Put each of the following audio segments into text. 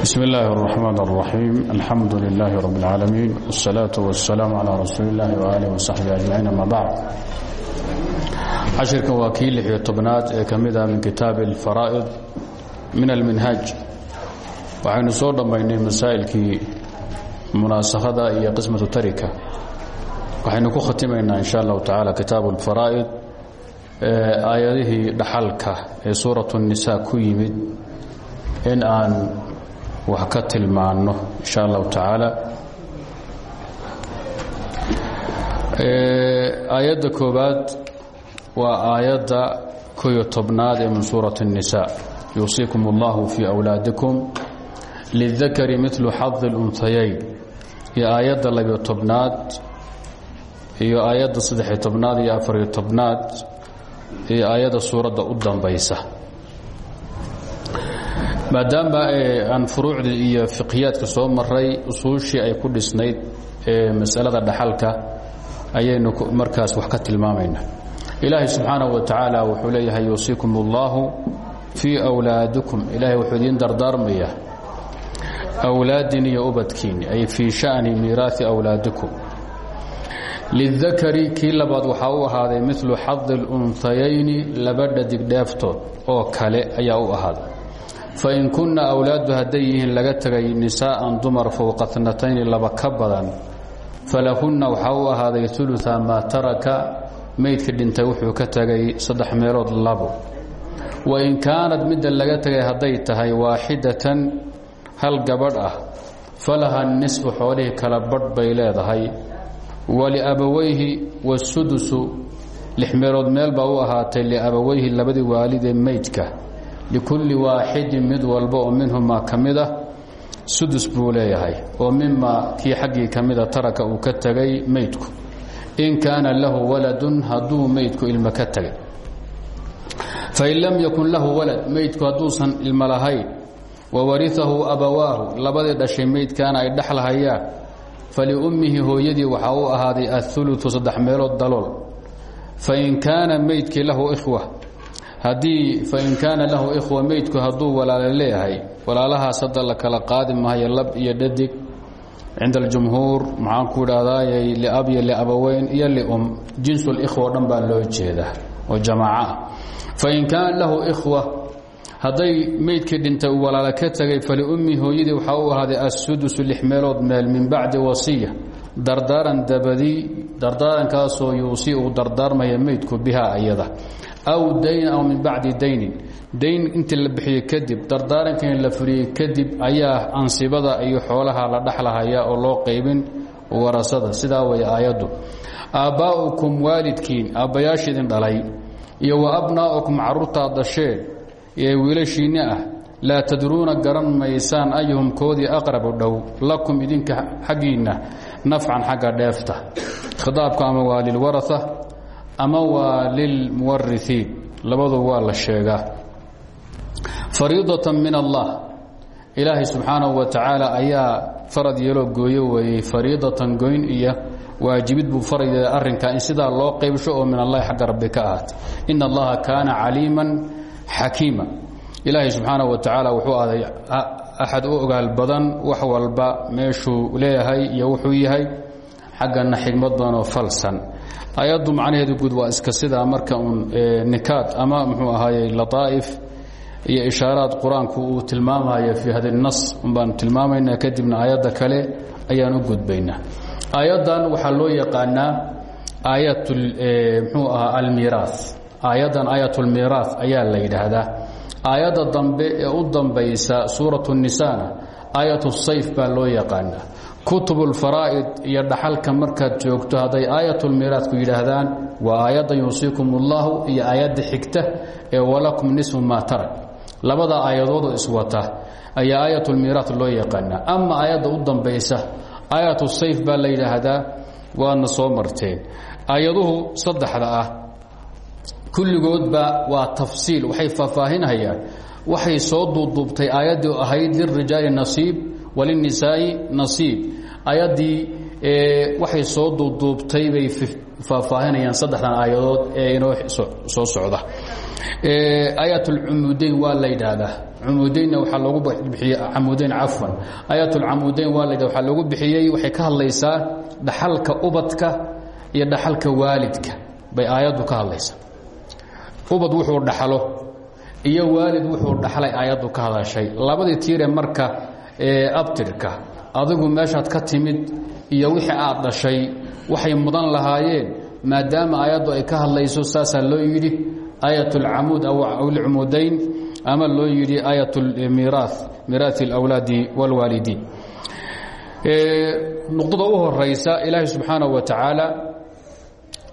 بسم الله الرحمن الرحيم الحمد لله رب العالمين والصلاة والسلام على رسول الله وآله وصحبه أجمعين أما بعد cashirkan waa kii lix iyo tobnaad ee ka mid ah min kitaabi alfaraa'id min alminhaaj waxaynu soo dhammaynay masaa'ilkii munaasakhada iyo qismatu tarika waxaynu ku khatimaynaa in sha allahu tacaala kitaabu alfaraa'id aayadihii dhaxalka ee suuratu الnisa ku yimid in aan wax ka tilmaanno in sha allahu tacaala aayadda koobaad waa aayadda koyo tobnaad ee min suurati الnisa yuusiikum اllahu fii أwlaadikum lidakari milu xadi اlunhayayn iyo aayadda labiyo tobnaad iyo aayadda saddexiyo tobnaad iyo afariyo tobnaad iyo aayadda suuradda u dambaysa maadaama aan furuucdii iyo fiqhiyaadka soo maray usuushii ay ku dhisnayd ee masalada dhaxalka ayaynu markaas wax ka tilmaamaynaa ilaahay subxaanaه wa tacaala wuxuu leeyahay yuusiikum اllahu fii أwlaadikum ilahay wuxuu idiin dardaarmaya awlaadin iyo ubadkiini ay fii sha'ni miiraaثi أwlaadikum lidakari kii labaad waxaa u ahaaday milu xadi اlunhayayni laba dhadig dheeftood oo kale ayaa u ahaaday fain kunna awlaadu hadday yihiin laga tegay nisaa'an dumar fowqa tnatayni laba ka badan falahunna waxaa u ahaaday uluثa maa taraka maydka dhintay wuxuu ka tegay saddex meelood labo wain kaanad midda laga tegay hadday tahay waaxidatan hal gabadh ah falaha nisfu xoolihii kala badh bay leedahay waliabawayhi wasudusu lix meelood meel baa u ahaatay liabawayhi labadii waalidee maydka likulli waaxidin mid walba oo minhumaa ka mid ah sudus buu leeyahay oo mimaa kii xaggii ka mida taraka uu ka tegay maydku. In kaana lahu waladun hadduu maydku ilmo ka tegay fain lam yakun lahu walad maydku hadduusan ilmo lahayn wawariahu abawaahu labadii dhashay maydkaana ay dhexlahayaan faliummihi hooyadii waxaa u ahaaday auluu saddex meelood dalool. Fain kaana maydkii lahu ikhwa haddii fain kaana lahu ikhwa maydku hadduu walaalo leeyahay walaalahaas hadda la kala qaadi maayo lab iyo dhadig cinda aljumhuur maxaan ku idhaahdaayay liab iyo liabaweyn iyo lium jinsulikhwa o dhan baa loo jeedaa oo jamaaca. Ah fain kaana lahu ikhwa hadday meydkii dhintay uu walaalo ka tegay faliummi hooyadii waxaa u ahaaday assudusu lix meelood meel min bacdi wasiya dardaaran dabadii dardaarankaasoo yuusii uu dardaarmaya meydku bihaa ayada aw dayn aw min bacdi daynin dayn intii la bixiyey kadib dardaarankan la furiyey kadib ayaa ansibada iyo xoolaha la dhexlahaya oo loo qaybin warasada sidaa way aayaddu aabbaa'ukum waalidkiin aabbayaashiidin dhalay iyo wa abnaa'ukum carruurtaad dhasheen ee wiilashiinni ah laa tadruuna garan maysaan ayuhum koodii aqrabu dhow lakum idinka xaggiinna nafcan xagga dheefta khitaabka ama waa lilwaraa ama waa lilmuwariiin labadu waa la sheegaa. Fariidatan min allah. Ilaahay subxaanahu wa tacaala ayaa farad yeeloo gooyo weeyey fariidatan goyn iyo waajibid buu faraya arrinkaa in sidaa loo qaybsho oo min allahi xagga rabbi ka ahaatay in allaha kaana caliiman xakiima. Ilaahay wa tacaala wuxuu aday axad u ogaal badan wax walba meeshuu leeyahay iyo wuxuu yahay xaggana xigmad badan oo falsan. Ayaddu macnaheedu guud waa iska sidaa marka uun nikaad ama muxuu ahaaye lataa'if iyo ishaaraad qur'aanku uu tilmaamayo fii hadi nas tilmaamaynaa kadibna aayadda kale ayaan u gudbaynaa. Aayaddan waxaa loo yaqaanaa aayat mxuu ahaa almiiraa aayaddan aayatulmiiraah ayaa la yidhaahdaa. Aayadda dambe ee u dambaysa suuratu nisana aayat sayf baa loo yaqaanaa kutubulfaraa'id iyo dhaxalka markaad joogto hadday aayatulmiiraadku yidhaahdaan waa aayaddan yuusiikum ullahu iyo aayadda xigta ee walakum nisfu maa tarak. Labada aayadoodoo iswata ayaa aayatulmiiraat loo yaqaanaa. Ama aayadda u dambaysa aayatu sayf baa la yidhaahdaa waadna soo marteen. Aayaduhu saddexda ah kulligoodba waa tafsiil waxay faahfaahinayaan waxay soo duuduubtay aayaddii ahayd lilrijaali nasiib walinisaa'i nasiib ayaddii waxay soo duuduubtay bay faahfaahinayaan saddexdan aayadood ee inoo soo socda. Aayat اlcumudayn waa la yidhaahdaa. Cumudaynna waxaa loogu bixiyey camudayn cafwan. Aayat اlcamudayn waa la waxaa loogu bixiyey waxay ka hadlaysaa dhaxalka ubadka iyo dhaxalka waalidka. Bay aayaddu ka hadlaysaa. Ubad wuxuu dhaxlo iyo waalid wuxuu dhaxlay aayaddu ka hadashay. Labadii tiire marka abtirka adigu meeshaad ka timid iyo wixii aad dhashay waxay mudan lahaayeen maadaama aayaddu ay ka hadlayso saasaa loo yidhi aayat اlcamuud aw alcumudayn ama loo yidhi aayat miraa miiraai اlawlaadi wاlwaalidiin nuqdada u horaysa ilaahay subxaanaه wa tacaala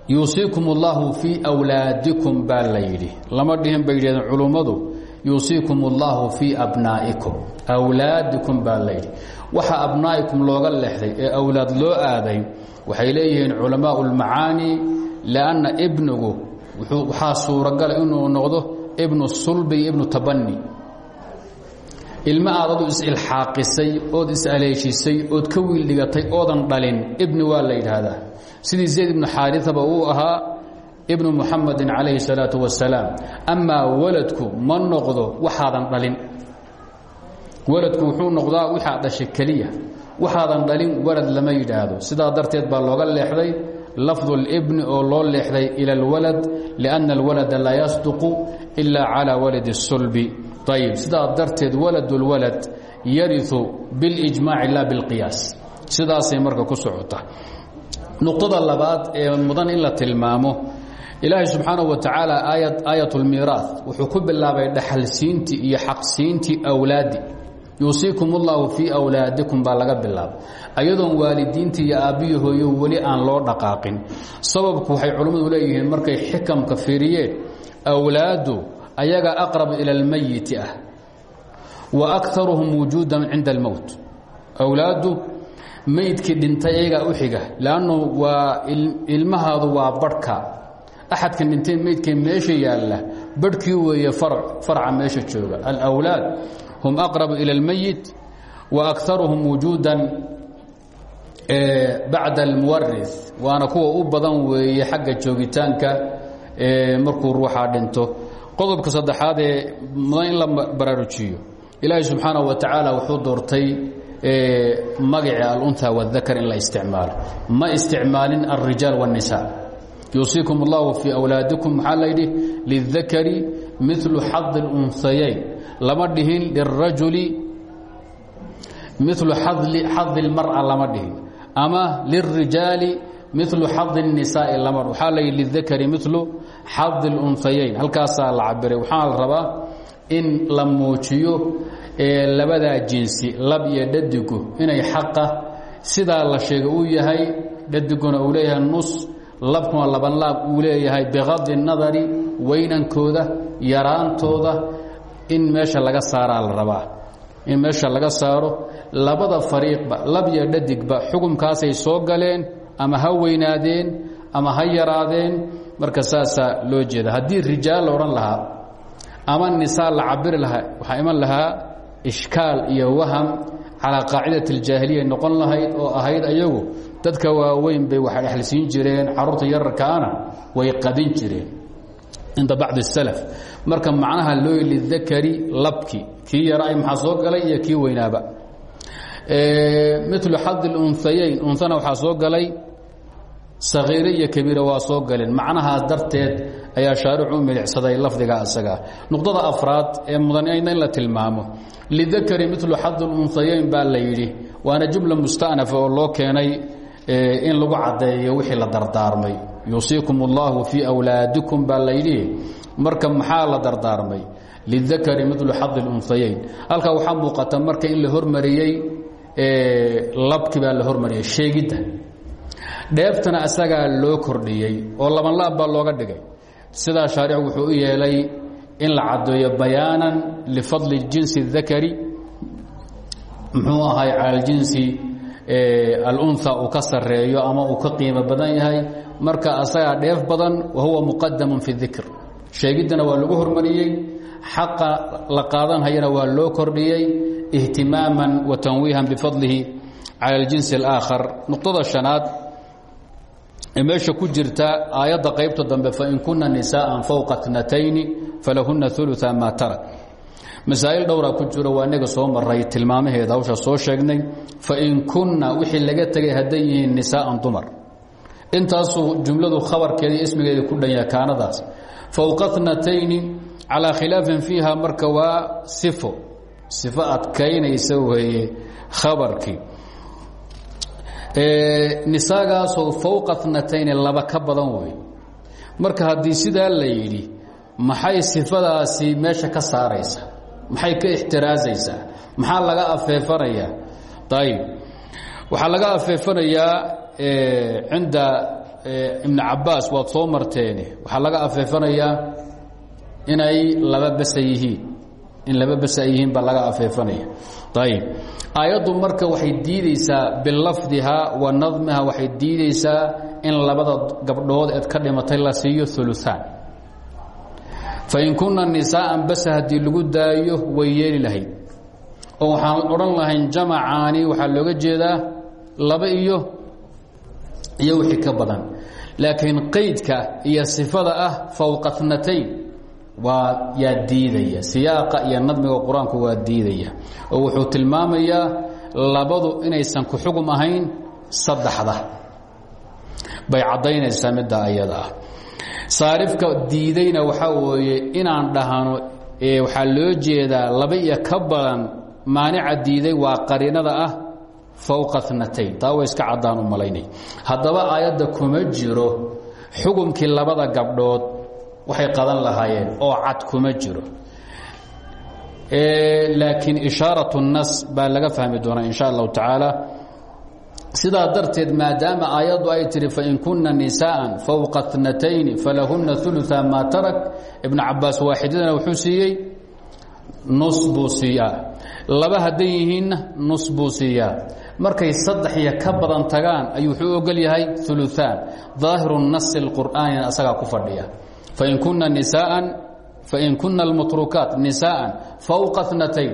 yuusiikum اllahu fii wlaadikum baa la yidhi lama dhihin bay yidhahdeen culummadu yuusiikum اllahu fii abnaa'ikum wlaadikum baa la yidhi. Waxa abnaa'ikum looga leexday ee awlaad loo aaday waxay leeyihiin culamaء اlmacaani lanna ibnigu waxaa suuragala inuu noqdo ibnu sulbi iyo ibnu tabani ilma aadadu is-ilxaaqisay ood is-aleeshisay ood ka wiil dhigatay oodan dhalin ibni waa la yidhaahdaa. Sidii zayd ibnu xaariaba uu ahaa ibnu muxamadin calayhi salaatu wasalaam amaa waladku ma noqdo waxaadan dhalin waladku wuxuu noqdaa waxaad dhashay keliya waxaadan dhalin walad lama yidhaahdo sidaa darteed baa looga leexday lafdu اlbni oo loo leexday ila اlwalad liأnna اlwalada laa yasduqu ila calى waladi الsulbi ayb sidaa darteed walad اlwalad yariu biاlijmaaci la biاlqiyaas sidaasay marka ku socota nuqtada labaad ee mudan in la tilmaamo ilaahay subxaanaه wa tacaala aayat اlmiiraaث wuxuu ku bilaabay dhaxalsiintii iyo xaqsiintii awlaadi yuusiikum ullahu fii wlaadikum baa laga bilaab. Ayadoon waalidiintii iyo aabbiyi hooyo weli aan loo dhaqaaqin. Sababku waxay culimmadu leeyihiin markay xikamka fiiriyeen awlaadu ayaga aqrab ila almayiti ah wa akaruhum wujuudan cinda almowt awlaadu meydkii dhintay iyagaa u xiga lannu waa ilmahaadu waa barhka. Axadka dhintay meydkii meesha yaalla barhkii weeye farca meesha jooga. Alwlaad hum aqrabu ila اlmayit wa akaruhum wujuudan bacda almuwari waana kuwa u badan weeye xagga joogitaanka markuu ruuxaa dhinto qodobka saddexaad ee mudan in la baraarujiyo ilaahay subxaanaه wa tacaala wuxuu doortay magaci alunha wاdakar in la isticmaalo ma isticmaalin alrijaal wالnisa yuusiikum اllahu fii awlaadikum maxaa layidhi lidakari milu xadi اlunhayayn lama dhihin lirajuli milu xadi اlmar'a lama dhihin ama lلrijaali milu xadi الnisaai lama waxaa la yidhi lidakari milu xadi اlunhayayn halkaasaa la cabiray waxaa la rabaa in la muujiyo labadaa jinsi lab iyo dhadigu inay xaqa sidaa la sheegay uu yahay dhadiguna uu leeyahay nus labkuna labanlaab uu leeyahay bikadi الnadari weynankooda yaraantooda in meesha laga saaraa la rabaa. In meesha laga saaro labada fariiqba lab iyo dhadigba xukumkaasay soo galeen ama ha weynaadeen ama ha yaraadeen marka saasaa loo jeeda haddii rijaal la odhan lahaa ama nisaa la cabiri lahaa waxaa iman lahaa ishkaal iyo waham calaa qaacidat aljaahiliya noqon lahayd oo ahayd ayagu dadka waaweyn bay wax dhexlsiin jireen carruurta yararkaana way qadin jireen cinda bacdi salaf. Marka macnaha looy lidakari labki kii yara ay soo galay iyo kii weynaaba. Milu xadi lunhayayn unhana waxaa soo galay sakiire iyo kabiira waa soo galeen macnahaas darteed ayaa shaaricu milicsaday lafdiga isagaa nuqdada afraad ee mudanayna la tilmaamo. Lidakari milu xadi lunhayayn baa la yidhi waana jumla mustanafa oo loo keenay in lagu caddeeyo wixii la dardaarmay yuusiikum اllahu fii wlaadikum baa la yidhi marka maxaa la dardaarmay lidakari milu xadi اunhayayn halkaa waxaa muuqata marka in la hormariyey labki baa la hormariyey sheegidda dheeftana asagaa loo kordhiyey oo labanlaab baa looga dhigay sidaa shaaricu wuxuu u yeelay in la caddeeyo bayaanan lifadli jinsi اdakari muxuu ahay cala jinsi alunha uu ka sareeyo ama uu ka qiimo badan yahay marka asagaa dheef badan wa huwa muqadamun fi dikr sheegiddana waa lagu hormariyey xaqa la qaadanhayana waa loo kordhiyey ihtimaaman wa tanwiihan bifadlihi cala اljinsi اlaakhar nuqdada shanaad meesha ku jirta aayadda qaybta dambe fain kuna nisaءa fowqa اtnatayni falahuna uluثa ma tarak masaa'il dhowraa ku jiro waa inaga soo maray tilmaamaheeda hawsha soo sheegnay fain kunna wixii laga tegay hadday yihiin nisaa'an dumar intaasuu jumladu khabarkeeda iyo ismigeeda ku dhanya kaanadaas. Fowqa tnatayni calaa khilaafin fiiha marka waa sifo. Sifo adkaynaysa weeye khabarkii. Nisaagaasoo fowqa tnatayni laba ka badan wey marka haddii sidaa la yidhi maxay sifadaasi meesha ka saaraysa maxay ka ixtiraazaysaa? Maxaa laga afeefanayaa? Ayib waxaa laga afeefanayaa cinda ibn cabaas waad soo marteene waxaa laga afeefanayaa inay laba yihiin. In laba besa ay yihiin laga afeefanaya. Ayib aayaddu marka waxay diideysaa bilafdiha wa nadmiha waxay diideysaa in labada gabdhood eed ka dhimatay la siiyo uluaan fain kuna nisaaan basa haddii daayo way yeeli oo waxaan odhan lahayn jamacaani waxaa looga jeedaa laba iyo iyo wixii ka badan. Laakiin qaydka iyo sifada ah fowqa tnatayn waa yaa diidaya. Siyaaqa iyo nadmiga qur'aanku waa diidaya. Oo wuxuu tilmaamayaa labadu inaysan ku xugum ahayn saddexda. Bay caddaynaysaa midda ayada ah. Saarifka diidayna waxaa weeye inaan dhahano waxaa loo jeedaa laba iyo ka badan maanica diiday waa qariinada ah fowqa natayn taa way iska caddaan u malaynay haddaba aayadda kuma jiro xukumkii labada gabdhood waxay qadan lahaayeen oo cad kuma jiro laakiin ishaarat nas baa laga fahmi doonaa in sha allahu tacaala sidaa darteed maadaama aayaddu ay tihi fain kuna nisaءa fowqa اtnatayni falahuna uluثa maa tarak ibn cabaas waaxidadana wuxuu siiyey nus buu siiyaa laba hadday yihiinna nus buu siiyaa markay saddex iyo ka badan tagaan ayuu wuxuu ogol yahay uluثaan ظaahiru nasi اqur'aanina asagaa ku fadhiya fain kuna nisaءa fain kuna اlmatrukaat nisaءa fowqa اtnatayn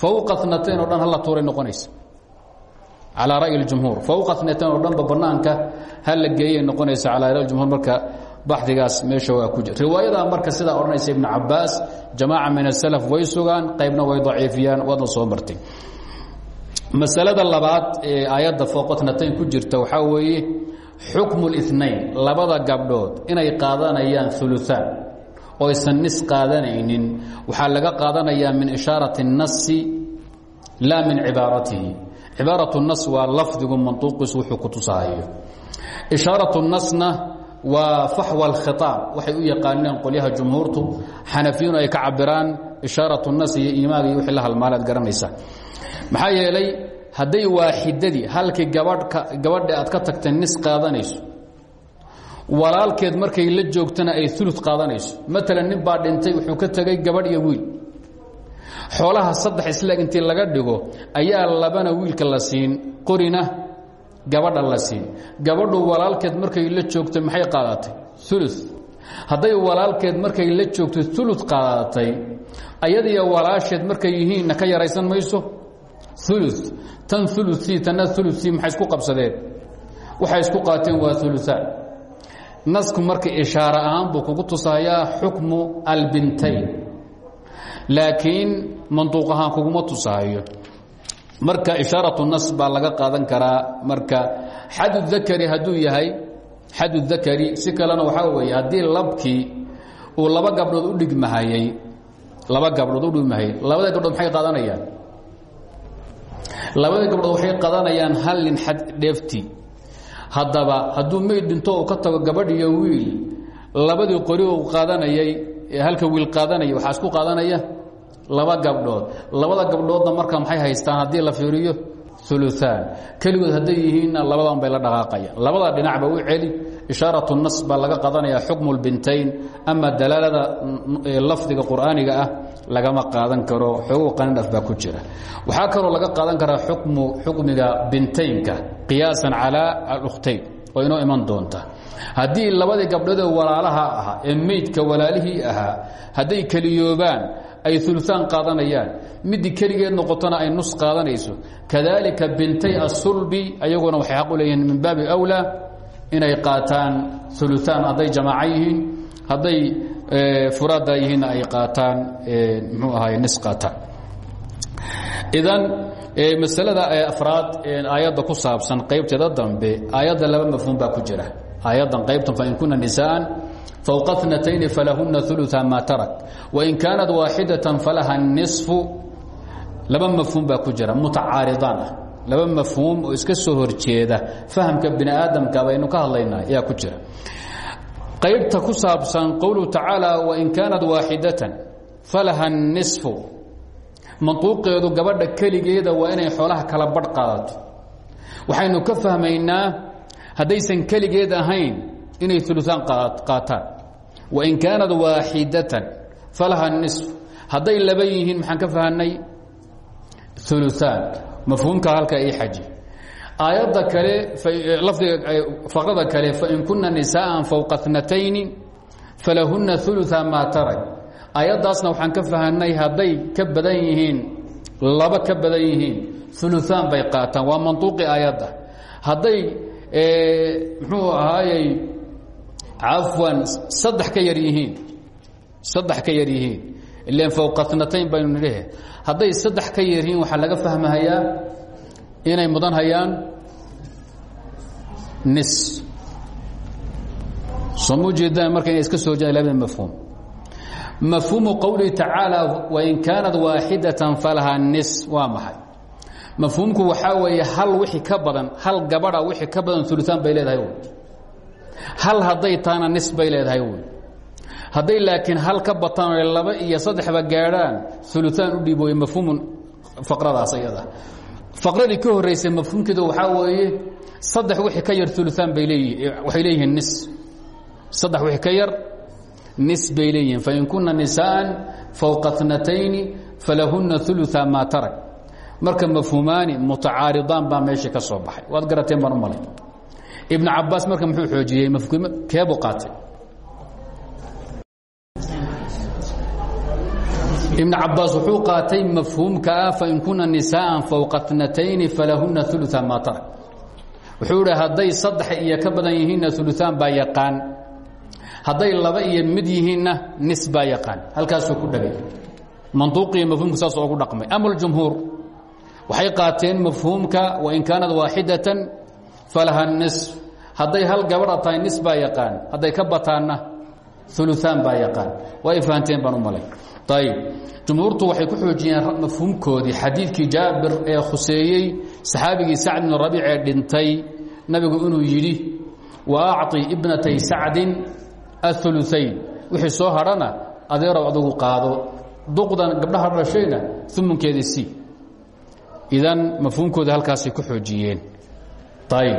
fowqa اtnatayn o dhan hala tuuray noqonaysa calى ra'yi اjumhuur fowqa tnatan oo dhanba banaanka ha la geeyay noqonaysa calى ra'y jumhuur marka baxdigaas meesha waa ku jira riwaayadaa marka sidaa odhanaysa ibn cabaas jamaaca min asalaf way sugaan qaybna way daciifiyaan waadna soo martay masalada labaad ee aayadda fowqa tnatayn ku jirta waxaa weeye xukmu اlاثnayn labada gabdhood inay qaadanayaan uluثaan oo aysan nis qaadanaynin waxaa laga qaadanayaa min ishaaraةi الnasi la min cibaaratihi cibaaraة الnas waa lafdigu manطuuqiisu wuxuu ku tusahayo ishaaraة الnasna waa faxwa اlkhiطaab waxay u yaqaaneen qolyaha jumhuurtu xanafiyunu ay ka cabiraan ishaaraة الnas iyo iimaaga iyo wixii la halmaalaad garanaysa maxaa yeelay hadday waaxidadii halkii gabadha aad ka tagtay nis qaadanayso walaalkeed markay la joogtana ay ulu qaadanayso. Maalan nin baa dhintay wuxuu ka tegay gabadh iyo wiil. Xoolaha saddex isleeg intii laga dhigo ayaa labana wiilka la siin qorina gabadha la siin. Gabadhu walaalkeed markay la joogto maxay qaadatay? Ulu hadday walaalkeed markay la joogto ulu qaadatay ayadiyo walaasheed markay yihiinna ka yaraysan mayso ulu tan uluii tanna uluii maxay isku qabsadeen? Waxay isku qaateen waa uluaan nasku marka ishaare ahaan buu kugu tusayaa xukmu albintayn. Laakiin manduuq ahaan kuguma tusahayo marka ishaaratu nas baa laga qaadan karaa marka xadu dakari hadduu yahay xadu dakari si kalena waxaa weeye haddii labkii gabdhood u dhigmahayey labada gabdhood maxay qaadanayaan labada gabdhood waxay qaadanayaan hal nin xad dheeftii haddaba hadduu meyd dhinto uu ka tago gabadh iyo wiil labadii qori uu qaadanayay halka wiil qaadanaya waxaa isku qaadanaya laba gabdhood. Labada gabdhoodna marka maxay haystaan haddii la fiiriyo uluaan keligood hadday yihiinna labadan bay la dhaqaaqayaan labada dhinacba u celi ishaaratu nas baa laga qadanaya xukmu lbintayn ama dalaalada lafdiga qur'aaniga ah lagama qaadan karo xoogu qanidhaf ku jira. Waxaa kaloo laga qaadan karaa xukmu xukmiga bintaynka qiyaasan calaa alukhtayn oo inoo iman doonta. Haddii labadii gabdhoodee walaalaha ahaa ee meydka walaalihii ahaa hadday keliyoobaan ay uluaan qaadanayaan. Midii keligeed noqotona ay nus qaadanayso. Kadalika bintay asulbi ayaguna waxay xaq u leeyihiin min baabi wlaa inay qaataan uluaan hadday jamaaco yihiin hadday furaada yihiinna ay qaataan mxuu ahaay nis qaataan. Idan masalada afraad aayadda ku saabsan qaybteeda dambe aayadda laba mafhuum baa ku jira. Aayaddan qaybtan fain kuna nisaan fowqa اnatayni falahuna uluثa ma tarak wain kaanat waaxidatan falaha niصfu laba mafhuum baa ku jira mutacaaridaan ah laba mafhuum oo iska soo horjeeda fahamka bini aadamka baynu ka hadlaynaa ayaa ku jira qaybta ku saabsan qowluhu tacaala wain kaanat waaxidatan falaha الniصfu mantuuqeedu gabadha keligeeda waa inay xoolaha kala badh qaadato waxaynu ka fahmaynaa haddaysan keligeed ahayn inay uluaan qaataan wain kaanat waaxidatan falaha nisf hadday laba yihiin maxaan ka fahanay uluaan mafhuumka halka ii xaji aayadda kale lafdiga faqrada kale fain kuna nisaءa fowqa اtnatayni falahuna uluثa maa tarak aayaddaasna waxaan ka fahanay hadday ka badan yihiin laba ka badan yihiin uluaan bay qaataan waa mantuuqi aayadda hadday muxuu ahaayey cafwan saddex ka yar yihiin saddex ka yar yihiin ilan fowqa natayn baynu nidhe hadday saddex ka yar yihiin waxaa laga fahmahayaa inay mudan hayaan nis soo mu jeedaan marka inay iska soo jeedaan labada mafhuum mafhuumu qowlihi tacaala wain kaanat waaxidatan falaha nis waa maxay mafhuumku waxaa weeye hal wixii ka badan hal gabadha wixii ka badan uluaan bay leedahay hal hadday tahana nis bay leedahay wy. Hadday laakiin hal ka laba iyo saddexba gaadhaan uluaan u dhiib wey mafhuumu faqradaas iyada. Faqradii ka horraysay mafhuumkeeda waxaa weeye saddex wixii ka yar uluaan bay leeyihiin waxay leeyihiin nis. Saddex wixii ka yar nis bay leeyihiin. Fain kuna nisaa'an fowqa tnatayni falahunna uluaa maa tarag marka mafhuumaani mutacaariضaan baa meeshii ka soo baxay. Waad garateen baan u malay ibn cabaas marka muxuu xoojiyey mafhuum keebuu qaatay ibn cabaas wuxuu qaatay mafhuumka ah fain kuna nisaءa fowqa اtnatayni falahuna uluثa maa tarak wuxuu ihi hadday saddex iyo ka badan yihiinna uluثaan baa yaqaan hadday laba iyo mid yihiinna nis baa yaqaan halkaasuu ku dhagay mantuuqiyo mafhumka saas ogu dhaqmay ama اjumhuur waxay qaateen mafhuumka wain kaanat waaxidatan falaha nis hadday hal gabadha tahay nis yaqaan. Hadday ka bataanna uluaan baa yaqaan. Waa fahanteen baan malay. Ayib jumhuurtu waxay ku xoojiyeen mafhuumkoodii xadiidkii jaabir ee khuseeyey saxaabigii sacd bn rabiic dhintay nabigu inuu yidhi wa acطi ibnatay sacdin auluayn wixii soo hadhana adeerow adugu qaado. Duqdan gabdhaha dhashayna umunkeedii si idan mafhuumkooda halkaasay ku xoojiyeen ayb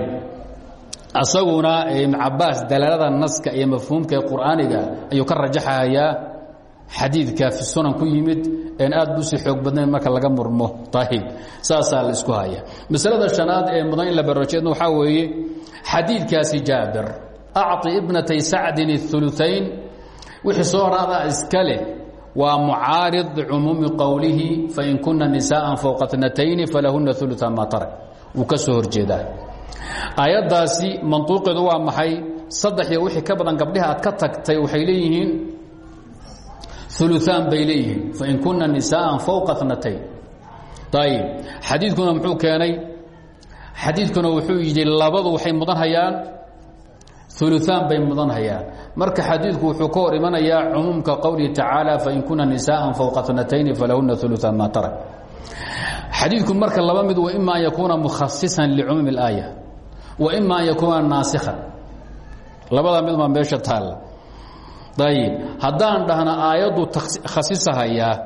asaguna ibn cabaas dalaalada naska iyo mafhuumka ee qur'aaniga ayuu ka rajaxayaa xadiidka fi sunan ku yimid een aad busii xoog badnayn marka laga murmo ayb saasaa la isku haya masalada shanaad ee mudan in la barajeedna waxaa weeye xadiidkaasi jaabir acطi ibnatay sacdin الثuluثayn wixii soo horaadaa iska leh waa mucaarid licumuumi qowlihi fain kuna nisaءa fowqa اtnatayni falahuna uluثa ma tarak wuu ka soo horjeedaa aayaddaasi mantuuqeedu waa maxay saddex iyo wixii ka badan gabdhiha aad ka tagtay waxay leeyihiin uluثaan bay leeyihiin fain kuna nisaءa fowqa اtnatayn ayib xadiidkuna muxuu keenay xadiidkuna wuxuu yidhi labadu waxay mudan hayaan uluثaan bay mudan hayaan marka xadiidku wuxuu ka hor imanayaa cumuumka qowlihi tacaala fain kuna nisaءa fowqa اtnatayni falahuna uluثa ma tarak xadiidku marka laba mid wa ima an yakuuna mukhasisan licumuumi اlaaya ima an yakuuna naasikhan labada mid baa meesha taalla ayib haddaan dhahno aayaddu khasisahayaa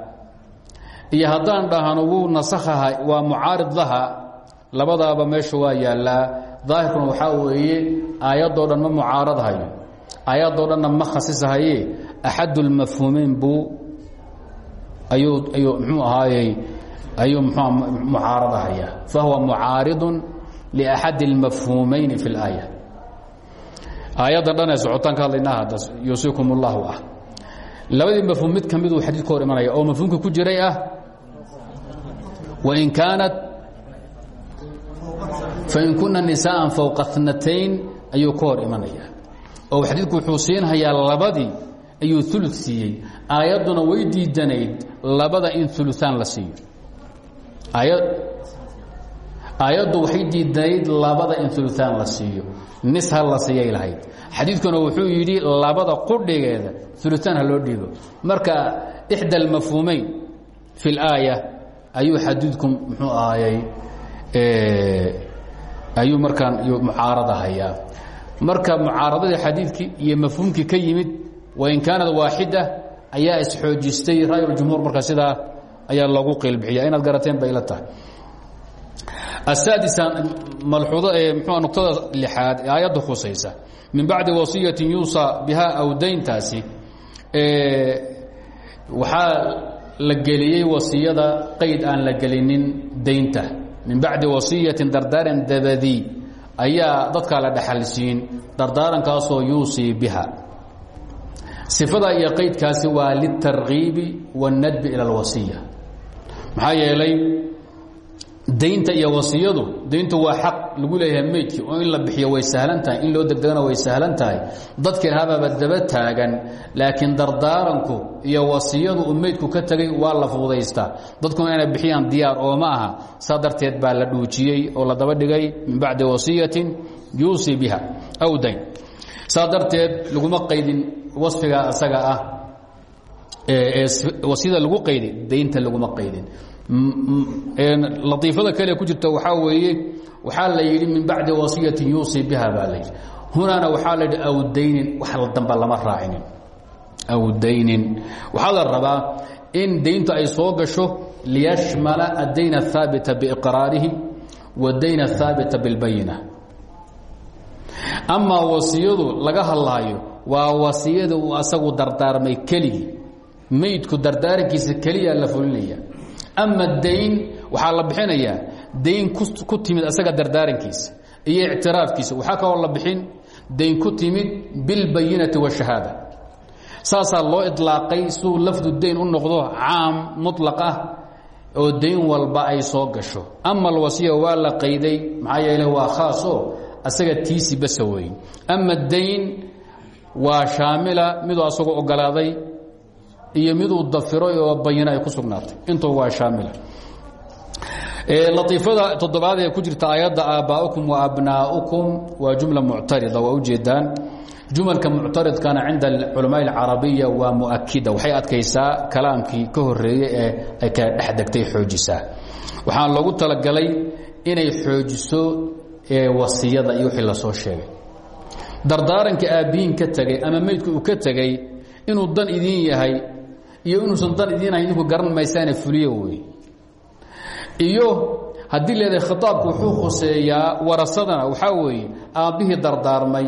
iyo haddaan dhahno wuu nasakhaha waa mucaarid laha labadaaba meesha waa yaallaa daahirkuna waxaa weeye aayaddoo dhan ma mucaaradhayo aayaddoo dhanna ma khasisahaye axad اlmafhuumiin buu ayuu ayuu mxuu ahaayey ayuu mxu mucaaradahaya. Fahuwa mucaaridun liaxadi اlmafhuumayni fi اlaaya aayadda dhan ee socotaan ka hadlaynaa hadda yuusikum اllahu ah labadii mafhuum mid ka miduu xadiid ka hor imanaya oo mafhuumka ku jiray ah wain kaanat fain kuna nisaءa fowqa اtnatayn ayuu ka hor imanaya oo xadiidku wuxuu siinhayaa labadii ayuu ulu siiyey aayadduna way diidanayd labada in uluaan la siiyo aayaddu waxay diidanayd labada in uluaan la siiyo nis ha la siiyay lahayd. Xadiidkuna wuxuu yidhi labada qudhigeeda uluaan loo dhiibo. Marka ixda almafhuumeyn fi اlaaya ayuu xadiidku muxuu ahayey ayuu markaan mucaarada hayaa. Marka mucaaradadii xadiidkii iyo mafhuumkii ka yimid wain kaanad waaxida ayaa isxoojistay ra'yuljumhuur marka sidaa ayaa loogu qiilbixiya inaad garateen bay ila tahay asaadisa malxuudo ee mxua nuqtada lixaad ee aayadda khusaysa min bacdi wasiyatin yuusa bihaa aw dayntaasi waxaa la geliyey wasiyada qayd aan la gelinin daynta min bacdi wasiyatin dardaaran dabadii ayaa dadkaa la dhexalsiin dardaarankaasoo yuusii biha sifada iyo qaydkaasi waa liلtarkiibi wالnadbi ilى اlwasiya maxaa yeelay daynta iyo wasiyadu dayntu waa xaq lagu leeyahay meydkii oo in la bixiyo way sahlan tahay. In loo degdegana way sahlan tahay. Dadkii habaaba daba taagan laakiin dardaaranku iyo wasiyadu uu ka tegay waa la fuudaystaa dadkuna inay bixiyaan diyaar oo ma aha. Saa baa la dhuujiyey oo la daba dhigay min bacdi wasiyatin yuusii biha aw dayn. Saa darteed laguma qaydin wasfiga asaga ah wasiyada lagu qayday daynta laguma qaydin laiifada kale ku jirta waxaa weeye waxaa la yidhi min bacdi wasiyati yuusii biha baa layidhi hunaana waxaa layidhi awdaynin wax damba lama raacinin. Awdaynin. Waxaa la rabaa in daynta ay soo gasho liyashmala addayn athaabita biiqraarihi wadayn athaabita bilbayina. Amaa wasiyadu laga hadlaayo waa wasiyada uu asagu dardaarmay keligii. Meydku dardaarankiisa keliya la fulinaya ama dayn waxaa la bixinayaa dayn ku timid asaga dardaarankiisa iyo ictiraafkiisa waxaa kaloo la bixin dayn ku timid bilbayinati washahaada saasaa loo idlaaqay siduu lafdu dayn u noqdo caam muطlaq oo dayn walba ay soo gasho ama alwasiya waa la qayday maxaa yeele waa khaasoo asaga tiisi basa weyn ama dayn waa shaamila miduu asagoo ogolaaday iyo miduu dafiray oo bayina ay ku sugnaatay. Intuu waa shaamila. Laiifada toddobaad ee ku jirta aayadda aabbaa'ukum wa abnaa'ukum waa jumla muctarida waa ujeedaan jumalka muctaridkana cinda culamaa alcarabiya waa muakida waxay adkaysaa kalaamkii ka horeeye ee ay kala dhex degtay xoojisaa waxaan loogu talagalay inay xoojiso wasiyada iyo wixii la soo sheegay. Dardaaranka aabbihiin ka tegey ama meydku uu ka tegey inuu dan idiin yahay iyo inuusan dan idiin ahay idinku garan maysaane fuliyo wey. Iyo haddii leedahay khitaabku wuxuu khuseeyaa warasadana waxaa weeye aabbihii dardaarmay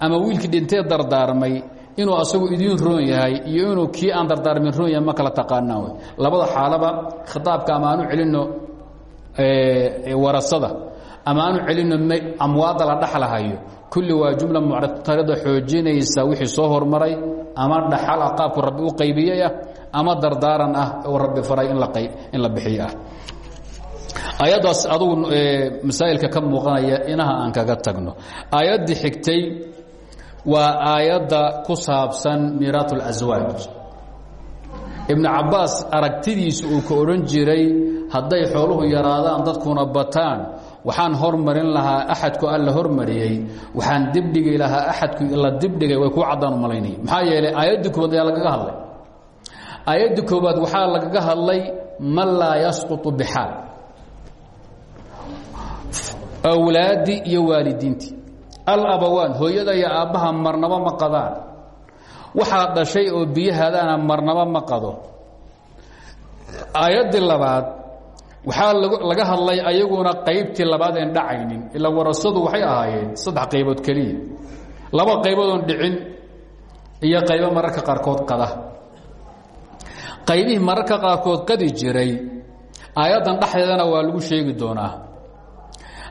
ama wiilkii dhintee dardaarmay inuu asagu idiin roon yahay iyo inuu kii aan dardaarmin roon yahay ma kala taqaanaan wey. Labada xaalaba khitaabka ama aanu celinno warasada ama aanu celinno amwaadda la dhaxlahayo kulli waa jumla muctarida xoojinaysa wixii soo hormaray ama dhaxal ah rabbi u qaybiyey ah ama dardaaran ah oo rabbi faray in la bixiyo ah ayaddaas adugu masaa'ilka ka muuqanaya inaha aan kaga tagno. Aayaddii xigtay waa aayadda ku saabsan miiraat اlaswaaj ibnu cabbaas aragtidiisu uu ka odhan jiray hadday xooluhu yaraadaan dadkuna bataan waxaan hormarin lahaa axadku alla hormariyey. Waxaan dibdhigi lahaa axadku la dibdhigay way kuu caddaan u malaynaya maxaa yeelay aayaddii koobaad ayaa lagaga hadlay. Aayaddii koobaad waxaa lagaga hadlay man laa yasquطu bixaal awlaaddii iyo waalidiintii alabawaan hooyada iyo aabbaha marnaba ma qadaan. Waxaa dhashay oo biyahaadaana marnaba ma qado. Aayaddii labaad waxaa laga hadlay ayaguna qaybtii labaad een dhacaynin. Ila warasadu waxay ahaayeen saddex qaybood keliya. Laba qaybood dhicin iyo qaybo mararka qaarkood qada. Qaybihii mararka qaarkood qadi jiray aayaddan dhexdeedana waa lagu sheegi doonaa.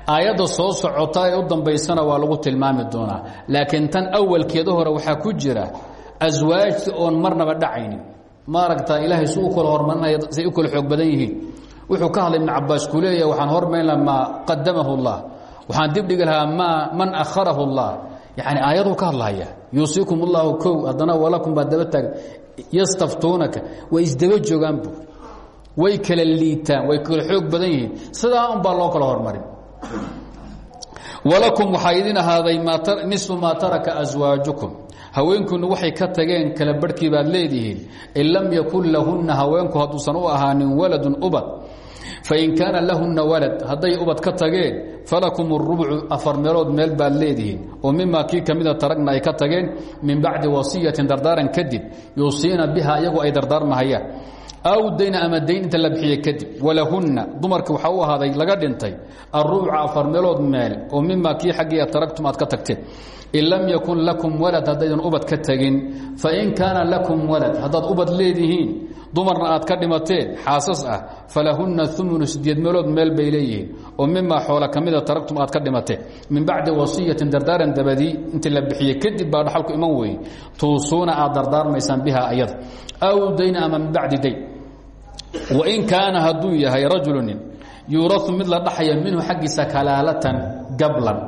Aayadda soo socota ee u dambaysana waa lagu tilmaami doonaa. Laakiin tan awalkeeda hore waxaa ku jira aswaajti oon marnaba dhacaynin. Maaragta ilaahay su u kala hormarinaya say u kala xoog badan yihiin wuxuu ka hadlay ibn cabaas ku leeyahay waxaan hormaynla maa qadamahu اllah waxaan dib dhigi lahaa ma man akharahu اllah yani aayaduu ka hadlaya yuusiikum اllahu kow haddana walakum baa daba taagan yastaftuunaka way isdaba joogaanbu way kala liitaan way kala xoog badan yihiin sidaa un baa loo kala hormarin walakum waxaa idin ahaaday nisfu maa taraka aswaajukum haweenkuna waxay ka tageen kala barhkii baad leedihiin in lam yakun lahunna haweenku hadduusan u ahaanin waladun ubad fain kaana lahunna walad hadday ubad ka tageen falakum اrubcu afar meelood meel baad oo mimaa kii ka taragna ay ka tageen min bacdi wasiyatin dardaaran kadib yuusiina biha iyagu ay dardaarmahayaan aw dayna ama dayn inta la kadib walahunna dumarkii waxaa u ahaaday laga dhintay arubuca afar meelood meel oo mimaa kii xaggiia taragtum aad ka tagteen in yakun lakum walad haddaydan ubad ka tegin fain kaana lakum walad haddaad ubad leedihiin dumarna aad ka dhimateen xaasas ah falahunna umunu sideed meelood meel bay leeyihiin oo mimaa xoola ka taragtum aad ka dhimateen. Min bacdi wasiyatin dardaaran dabadii intii la kadib baa dhaxalku iman weye tuusuuna aad dardaarmaysaan biha ayada. Aw dayna ama min bacdi dayn. Wain kaana hadduu yahay rajulunin yuurau mid la dhaxaya minhu xaggiisa kalaalatan gablan.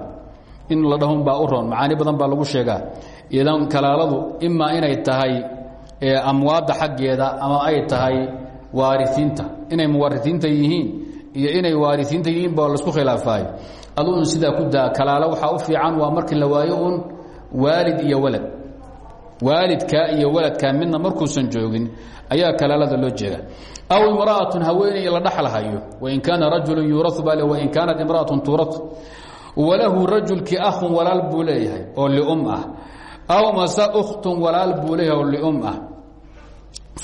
In la dhahun baa u roon badan baa lagu sheegaa. Idan kalaaladu imaa inay tahay amwaadda xaggeeda ama ay tahay waarisiinta inay muwarisiinta yihiin iyo inay waarisiinta yihiin ba la isku khilaafaayo aduun sidaa ku daa kalaalo waxaa u fiican waa markii la waayo un waalid iyo walad. Waalidka iyo waladka midna markuusan joogin ayaa kalaalada loo jeeda aw imra'atun haweeney la dhaxlahayo wain kaana rajulu yuurau bal wain kaanat imra'atun tuurau walahu rajulkii ahun walaal buu leeyahay oo lium ah. Aw mase ukhtun walaal buu leeyahay oo lium ah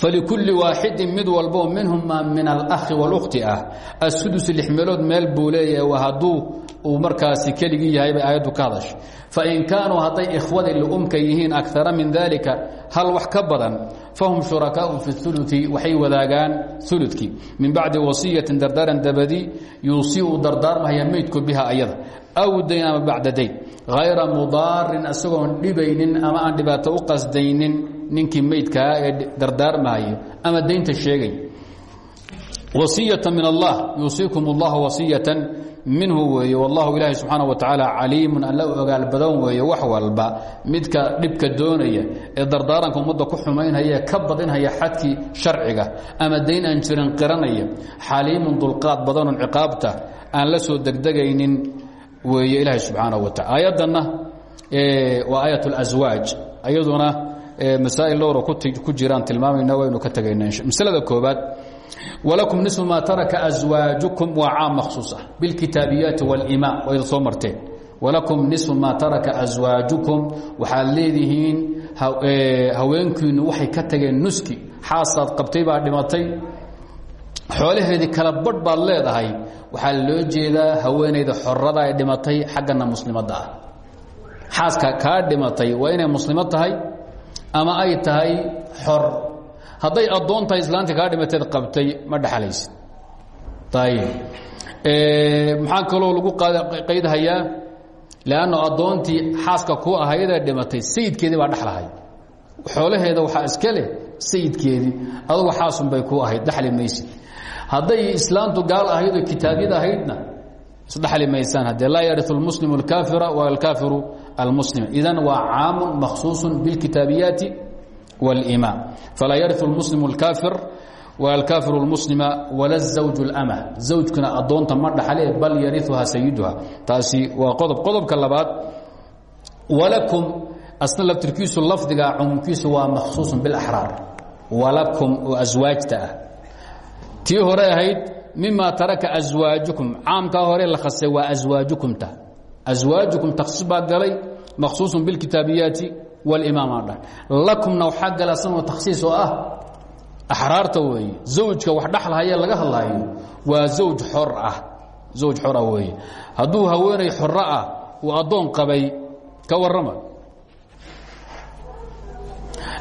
falikulli waaxidin mid walbo minhumaa min alakhi wاlkhti ah asudus lix meelood meel buu leeyahay hadduu uu markaasi keligii yahay bay aayaddu ka hadashay fain kaanuu hadday ikhwadii liumka yihiin akara min dalika hal wax ka badan fahum shurakaau fi ului waxay wadaagaan ulukii min bacdi wasiyatin dardaaran dabadi yuusii uu dardaarmahaya meydku biha ayada aw dayn ama bacda dayn. Hayra mudaarin isagoon dhibaynin ama aan dhibaato u qasdaynin ninkii meydkaa ee dardaarmahayo ama daynta sheegay. Wasiyata min allah yuusiikum اllah wasiyatan minhu weeye wallahu ilaahi subxaana wa tacaala caliimun alla ogaal badan weeye wax walba midka dhibka doonaya ee dardaaranka ummadda ku xumaynaya ka badinhaya xadkii sharciga ama dayn aan jirin qiranaya xaliimun dulqaad badanun ciqaabta aan la soo degdegaynin weeye ilaahi subxaana wa taala aayaddanna waa aayat اlaswaaj ayaduna masaa'il dhowra ku jiraan tilmaamayna waynu ka tegayna maslada koobaad wlakum niصfu maa taraka aswaajukum waa caam makhsuuصa biاlkitaabiyaati wاlima wayda soo marteen walakum niصfu maa taraka aswaajukum waxaad leedihiin haweenkiinu waxay ka tageen nuski xaasaad qabtay baa dhimatay xoolaheedii kala badh baad leedahay waxaa loo jeedaa haweenayda xorada ay dhimatay xaggana muslimadda ah. Xaaska dhimatay waa muslimo tahay ama ay tahay xor. Hadday addoontahay islaanta kaa dhimateed qabtay ma dhexlaysid ayib maxaa kaloo lagu qaydhayaa leanno addoontii xaaska ku ahaydee dhimatay sayidkeedii baa dhexlahay xoolaheeda waxaa iska leh sayidkeedii adugu xaasun bay ku ahayd dhexli maysid hadday islaantu gaal ahaydoo kitaabyada ahaydna isdhexli maysaan haddee laa yariu lmuslimu اlkaafira walkaafiru almuslima idan waa caamun makhsuuصu biاlkitaabiyaati wاlima falaa yariu اlmuslimu اlkaafir walkaafiru اlmuslima wala zawju اlama zawjkuna addoonta ma dhaxle bal yariuha sayiduha taasi waa qodob qodobka labaad walakum asna laftirkiisu lafdiga cumuumkiisu waa makhsuuصu biاlaxraar walakum oo aswaajta ah tii hore ahayd mima taraka awaajukum caamkaa hore la hasay waa awaajukumta awaajukum takhsiis baa galay makhsuusun bilkitaabiyaati walimaam dhan lakumna waxaa gala asaguna takhsiis oo ah axraarta weeye. Zawjka wax dhexlahayee laga hadlahayo waa zawj xor ah. Zawj xora ah weeye. Hadduu haweenay xoro ah uu addoon qabay ka warrama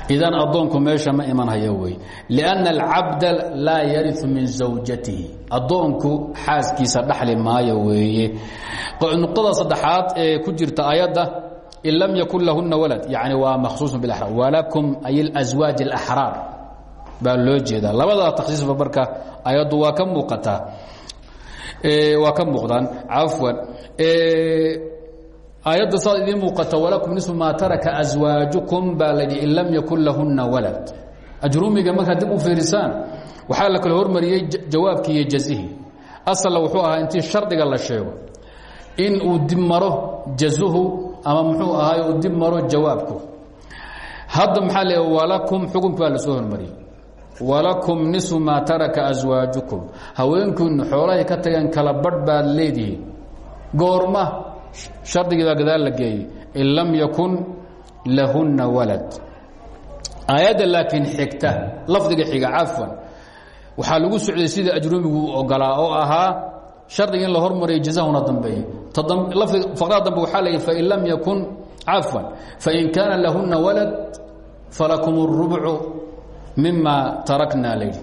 idan addoonku meesha ma imanhaya wey lianna alcabda laa yariu min zawjatihi addoonku xaaskiisa dhaxli maayo weeye nuqdada saddexaad ee ku jirta ayadda in lam yakun lahuna walad yani waa makhsuuص biاأxraar walakum ay اlaswaaج اlaxraar baa loo jeedaa labada takhsiisba marka ayaddu waa ka muuqataa waa ka muuqdaan cafwan aayadda saad idiin muuqata walakum nisfu maa taraka aswaajukum baa layidhi in lahunna walad. Ajrumiga markaad dib u fiirisaan waxaa la kala hormariyey jawaabkii iyo jazihii. Wuxuu ahaa intii shardiga la sheego in uu dib jazuhu ama muxuu ahaay uu dib maro jawaabku. Hadda walakum xukunki baa la soo hormariyey walakum nisu maa taraka aswaajukum haweenkiinu xoolahay ka tageen kala badh baad goorma shardigii baa gadaal la geeyey in lam yakun lahunna walad. Aayadda laakiin xigta lafdiga xiga cafwan waxaa lagu socday sida ajrumigu ogolaa oo ahaa shardiga in la hormariyo jazahuna dambeeye faqrada dambe waxaa la fain lam yakun cafwan fain kaana lahunna walad falakum الrubcu mima tarakna layidhi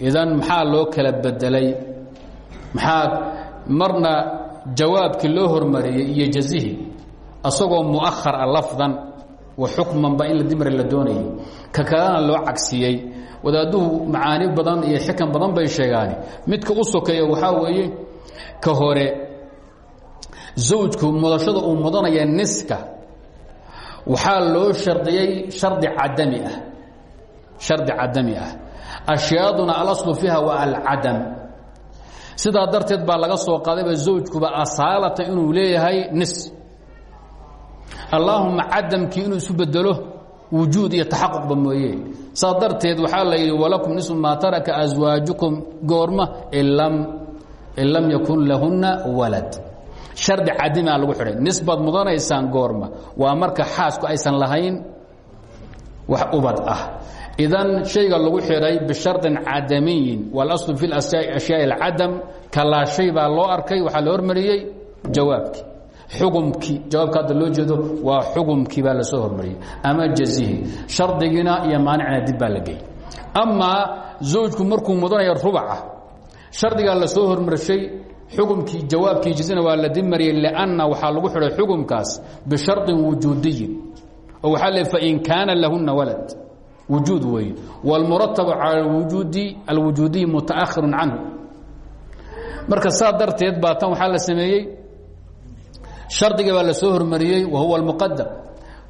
idan maxaa loo kala bedelay? Maxaa marna jawaabkii loo hormariyey iyo jazihii asagoo muahar a lafdan wa xukmanba in la dimri la doonayay ka kalena loo cagsiyey wadaaduhu macaani badan iyo xikan badan bay sheegaani. Midka u sokeeya waxaa weeye ka hore zawjku mudashada uu mudanaya niska waxaa loo shardiyey shardi cadami ah. Shardi cadami ah. Ashyaaduna alaslu fiiha waa alcadam sidaa darteed baa laga soo qaadayba zawjkuba asaalata inuu leeyahay nis. Allaahuma cadamkii inuu isu bedelo iyo taxaquqba mooye. Saa waxaa la yidhi walakum nisfu maa taraka aswaajukum goorma in lam yakun lahunna walad. Shardi cadimaa lagu xidhay nisbaad mudanaysaan goorma. Waa marka xaasku aysan lahayn wax ubad ah idan shayga lagu xidhay bishardin cadamiyin walaslu fi ashyaai alcadam kalaashay baa loo arkay waxaa la hormariyey jawaabkii xukumkii jawaabka loo jeedo waa xukumkii baa la soo hormariyey. Ama jazihi shardigiina iyo maanicna dib baa la zawjku markuu mudanaya rubaca shardigaa la soo hormarshay xukumkii jawaabkii jazina waa la dib mariyey lianna waxaa lagu xidhay xukumkaas bishardin wujuudiyin. Oo waxaa le fain kaana lahunna walad wujuud weeye wاlmuratabu calى wujuudi alwujuudiyi mutaأhiru canhu marka saa darteed baa tan waxaa la sameeyey shardiga baa la soo hormariyey wa huwa اlmuqadam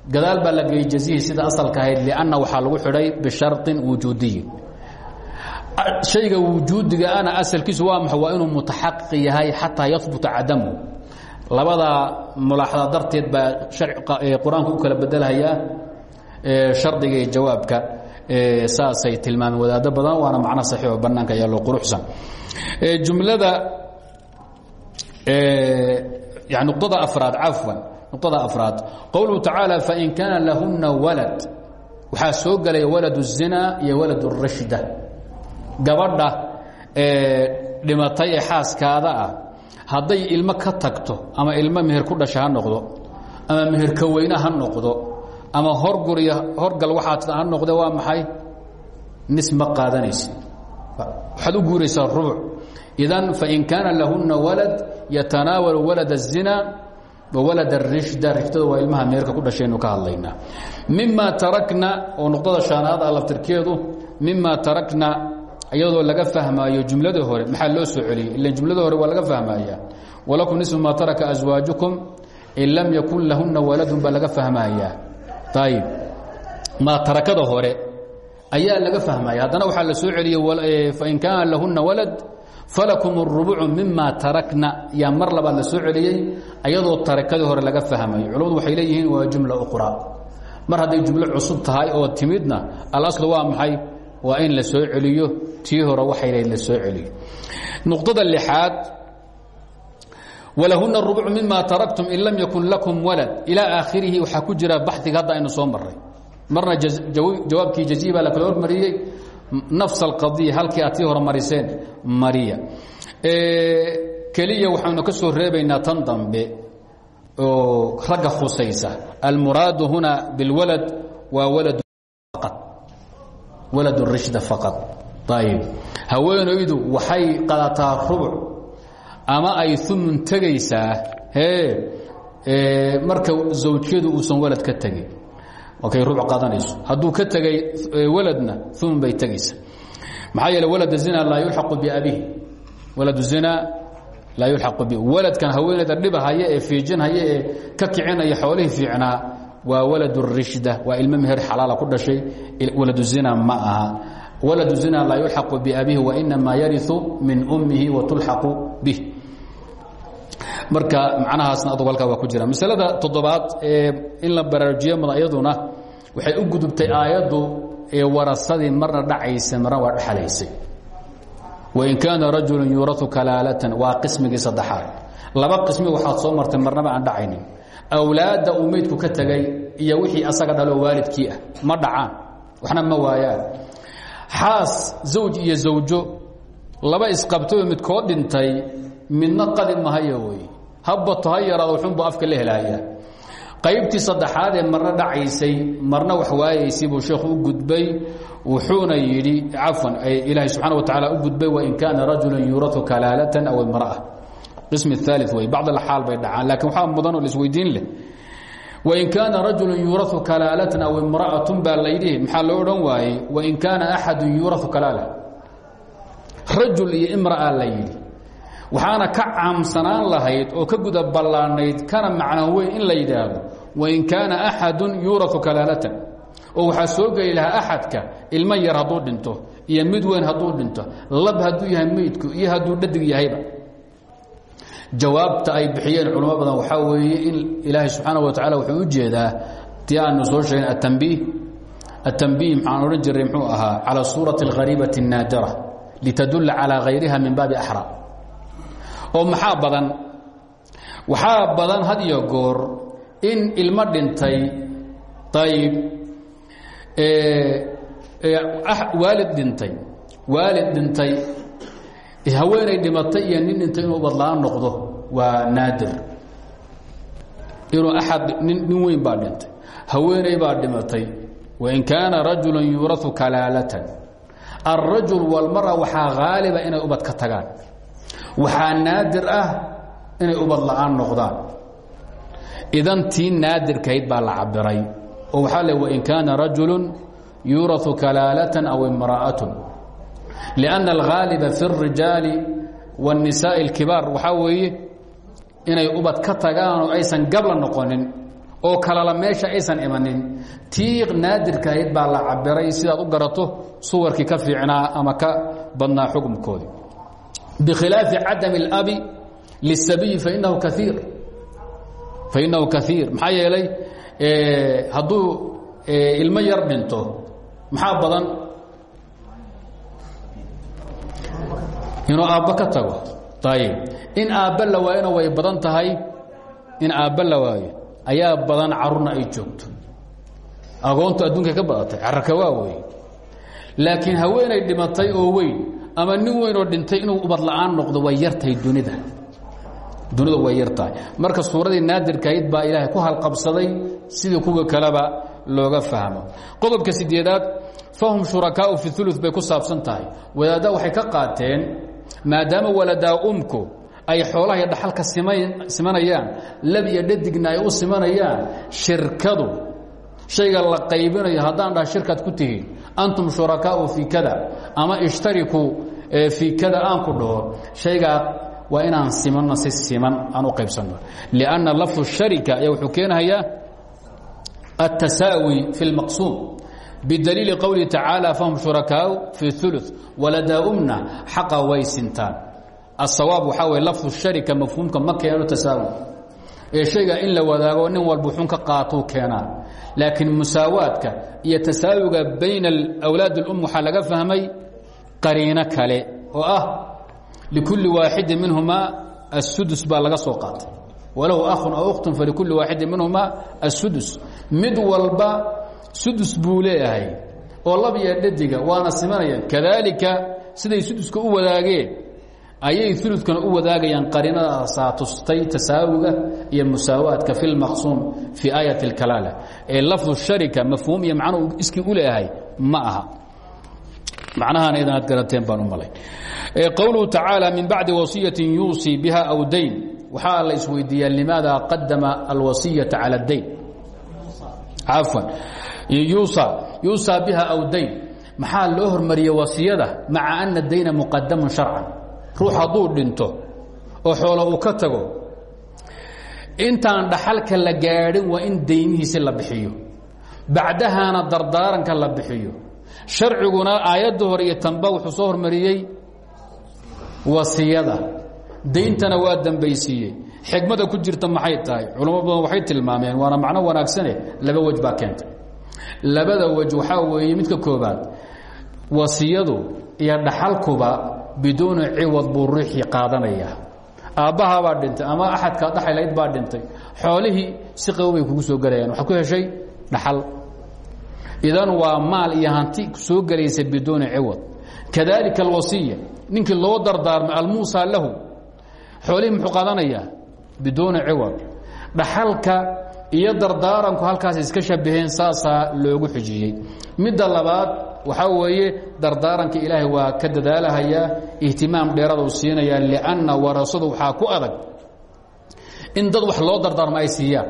gadaal baa la geeyey jazihi sida asalka ahayd lanna waxaa lagu xidhay bisharin wujuudiyin shayga wujuudiga ana asalkiisu waa maxa waa inuu mutaxaqiq yahay xataa yahbuta cadamu labadaa mulaaxada darteed baa qur-aanku u kala bedelhayaa shardiga iyo jawaabka saasay tilmaameen wadaado badan waana macno saxiix oo bannaanka yaallo quruxsan jumlada yani nuqdada afraad cafwan nuqdada afraad qowluhu tacaala fain kaana lahunna walad waxaa soo gelaya walad الzina iyo walad الrashda gabadha dhimatay ee xaaskaada ah hadday ilmo ka tagto ama ilmo meher ku dhasha ha noqdo ama meherka weyne ha noqdo ama horguriy horgal waxaa ha noqde waa maxay nis ma qaadanaysa waxaad u guuraysaa rubuc idan fain kaana lahunna walad yatanaawalu walad الzina wa walad الrishda rishdada waa ilmaha meherka ku dhashaynu ka hadlaynaa mima tarakna oo nuqdada shaanaad ah laftirkeedu mima tarakna iyadoo laga fahmaayo jumladii hore maxaa loo soo celiyey ila jumladii hore waa laga fahmaya walakum nisfu maa taraka aswaajukum in lam yakun lahunna waladun baa laga fahmayaa ayib maa tarakada hore ayaa laga fahmaya haddana waxaa la soo celiyey fain kaana lahunna walad falakum الrubucu mima tarakna yaa mar labaad la soo celiyey ayadoo tarakadii hore laga fahmayo culamadu waxay leeyihiin waa jumla uqra mar hadday jumlo cusub tahay oo timidna alaslu waa maxay waa in la soo celiyo tii hore waxay leed la soo celiyo nuqdada lixaad walahuna rubucu mima taraktum in lam yakun lakum walad. Ilaa aakhirihi waxaa ku jira baxiga hadda aynu soo maray marna jawaabkii jazihi baa la kala hormariyey. Nafs alqadiya halkii aad tii hore mariseen mariya keliya waxaynu ka soo reebaynaa tan dambe oo ragga khusaysa. Almuraadu huna bilwalad waa walad rishda faqad. Ayib haweenaydu waxay qadataa rubuc ama ay umun tegaysaa hee marka zawjkeedu uusan walad ka tegin kay rubuc qaadanayso. Hadduu ka tegay waladna umun bay tegaysaa maxaa yeele walad zina laa yulxaqu biabihi walad zina laa yulxaqu bi waladkan haweeneyda dhibahaya ee fiijinhaya ee ka kicinaya xoolihii fiicnaa waa walad rishda waa ilmo meher xalaala ku dhashay. Waladu zina ma aha. Waladu zina laa yulxaqu biabihi wainamaa yariu min ummihi watulxaqu bih marka macnahaasna adugu halkaa waa ku jira. Masalada toddobaad ee in la baraarujiyo mudan iyaduna waxay u gudubtay aayaddu ee warasadii marna dhacaysa marna waa dhexalaysay wain kaana rajulu yuurau kalaalatan waa qismigii saddexaad. Laba qismi waxaad soo martay marnaba aan dhacaynin. Awlaadda uu meydku ka tegay iyo wixii asaga dhalo waalidkii ah ma dhacaan waxna ma waayaan. Xaas zawj iyo zawjo laba isqabtayoo midkood dhintay midna qadi mahaya wey. Habbato ha yaraado wuxuunbu afka la helahayaa qaybtii ee marna dhacaysay marna wax waayaysay buu sheekhu gudbay wuxuuna yidhi cafwan ilaahay subxana wa tacaala u gudbay wain kaana rajulan yuurau kalaalatan aw imra'a qism aali wey bacd alxaal bay dhacaan laakiin waxaa mudanoo laisweydiin leh. Wain kaana rajulu yuurau kalaalatan aw imra'atun baa layidhi maxaa loo odhan waayey wain kaana axadu yuurau kalaala. Rajul iyo imra'a la yidhi waxaana ka caamsanaan lahayd oo ka guda ballaanayd kana macnan weyn in la yidhaahdo wain kaana axadu yuurau kalaalatan. Oo waxaa soo geli lahaa axadka ilmo yar hadduu dhinto iyo mid weyn hadduu dhinto lab hadduu yahay meydku iyo hadduu dhadig yahayba. Jawaabta ay bixiyeen culamo badan waxaa weeye in ilaahay subxaana wa tacala wuxuu u jeedaa ti aanu soo sheegin atambiih atambiih maxaan odhan jiray muxuu ahaa cala suurati alghariibati الnaadira litadulla calaa hayriha min baabi axra oo maxaa badan? Waxaa badan had iyo goor in ilmo dhintay ayb waalid dhintay waalid dhintay haweenay dhimatay iyo nin dhintay inuu badlaan noqdo waa naadir. Inuu aad nin weyn baa dhintay haweeney baa dhimatay. Wain kaana rajula yuurau kalaalatan. Alrajul walmara waxaa haaliba inay ubad ka tagaan waxaa naadir ah inay ubad la'aan noqdaan idan tii naadirkahayd baa la cabiray oo waxaa le wain kaana rajulu yuurau kalaalatan aw imra'atun لأن الغاaلبa في الرiجaaل والنisاء الكباar waxaa weeye inay ubad ka tagaan oo aysan gabla noqonin oo kalala meesha aysan imanin tii naadirkahayd baa la cabiray sidaad u garato suwarkii ka fiicnaa ama ka badnaa xukمkoodii bkhilaafi cadam اlabi liلsabiyi fainahu kaiir fainahu kaiir maxaa yeelay hadduu ilmo yar dhinto maxaa badan inuu aabba ka tago ayb in aabba la waayona way badan tahay in aabba la waayo ayaa badan carurna ay joogto agoontu adduunkay ka badatay cararka waa wey laakiin haweenay dhimatay oo weyn ama nin weyn oo dhintay inuu ubad la'aan noqdo way yartahay dunida. Dunidu way yartahay. Marka suuradii naadirkahayd baa ilaahay ku halqabsaday sidii kuwa kaleba looga fahmo. Qodobka sideedaad fahum shurakaau fi ulu bay ku saabsan tahay. Wadaadda waxay ka qaateen maadaama waladaa umku ay xoolaha iyo dhaxalka simanayaan lab iyo dhadigna ay u simanayaan shirkadu shayga la qaybinayo haddaan dhaha shirkaad ku tihiin antum shurakaau fii kada ama ishtarikuu fii kada aan ku dhaho shaygaa waa inaan simanno si siman aan u qaybsanno lianna lafdu sharika ayaa wuxuu keenayaa altasaawi fi اlmaqsuum bidaliili qowlihi tacaala fahum shurakaau fi ulu waladaa'umna xaqa way sintaan asawaab waxaa wey lafdu sharika mafhuumka ma keeno ee shayga in la wadaago nin walbu xun ka qaatuu keenaa. Laakiin musaawaadka iyo tasaawuga bayna awlaad اlum waxaa laga fahmay qariino kale oo ah likulli waaxidin minhumaa asudus baa laga soo qaatay. Walahu ahun aw ukhtun falikulli waaxidin minhumaa asudus mid walba sudus buu leeyahay oo lab iyo dhadiga waana simanayaan kadaalika siday suduska u ayay ulukana u wadaagayaan qarinadaasaa tustay tasaawuga iyo musaawaadka fi lmaqsuum fii aayat اkalaala ee lafdu sharika mafhuum iyo macnuu u leeyahay ma aha. Macnahaan idan aad garateen baan u malay. Qowluhu tacaala min bacdi wasiyatin yuusii biha aw dayn. Waxaa la isweydiiyaa limaada qadama alwasiyata cala dayn? Cafwan. Yuusa yuusaa biha aw dayn. Maxaa loo hormariyey wasiyada? Maca ana dayna muqadamun sharcan ruux hadduu dhinto oo xoolo uu ka tago intaan dhaxalka la gaadhin waa in daymihiisi la bixiyo bacdahaana dardaaranka la bixiyo. Sharciguna aayadda hore iyo tanba wuxuu soo hormariyey wasiyada. Dayntana waa dambaysiiyey. Xikmada ku jirta maxay tahay? Culamo waxay tilmaameen waana macno wanaagsane laba wej baa labada wej waxaa midka koobaad wasiyadu iyo dhaxalkuba biduuni ciwad buu ruuxii qaadanaya aabbahabaa dhintay ama axadkaa dhaxaylayd baa dhintay. Xoolihii si qabow bay kugu soo gelayaan waxaad ku heshay dhaxal. Idan waa maal iyo hanti soo gelaysa biduuni ciwad. Kadalika alwasiya ninkii loo dardaarmay almuusa lahu. Xoolihii muxuu qaadanayaa? Biduuni ciwad. Dhaxalka iyo dardaaranku halkaas iska shabaheen saasaa loogu xijiyey. Midda labaad waxaa weeye dardaaranka ilaahay waa ka dadaalahayaa ihtimaam dheeradu siinayaa lianna warasadu waxaa ku adag in dad wax loo dardaarmo ay siiyaan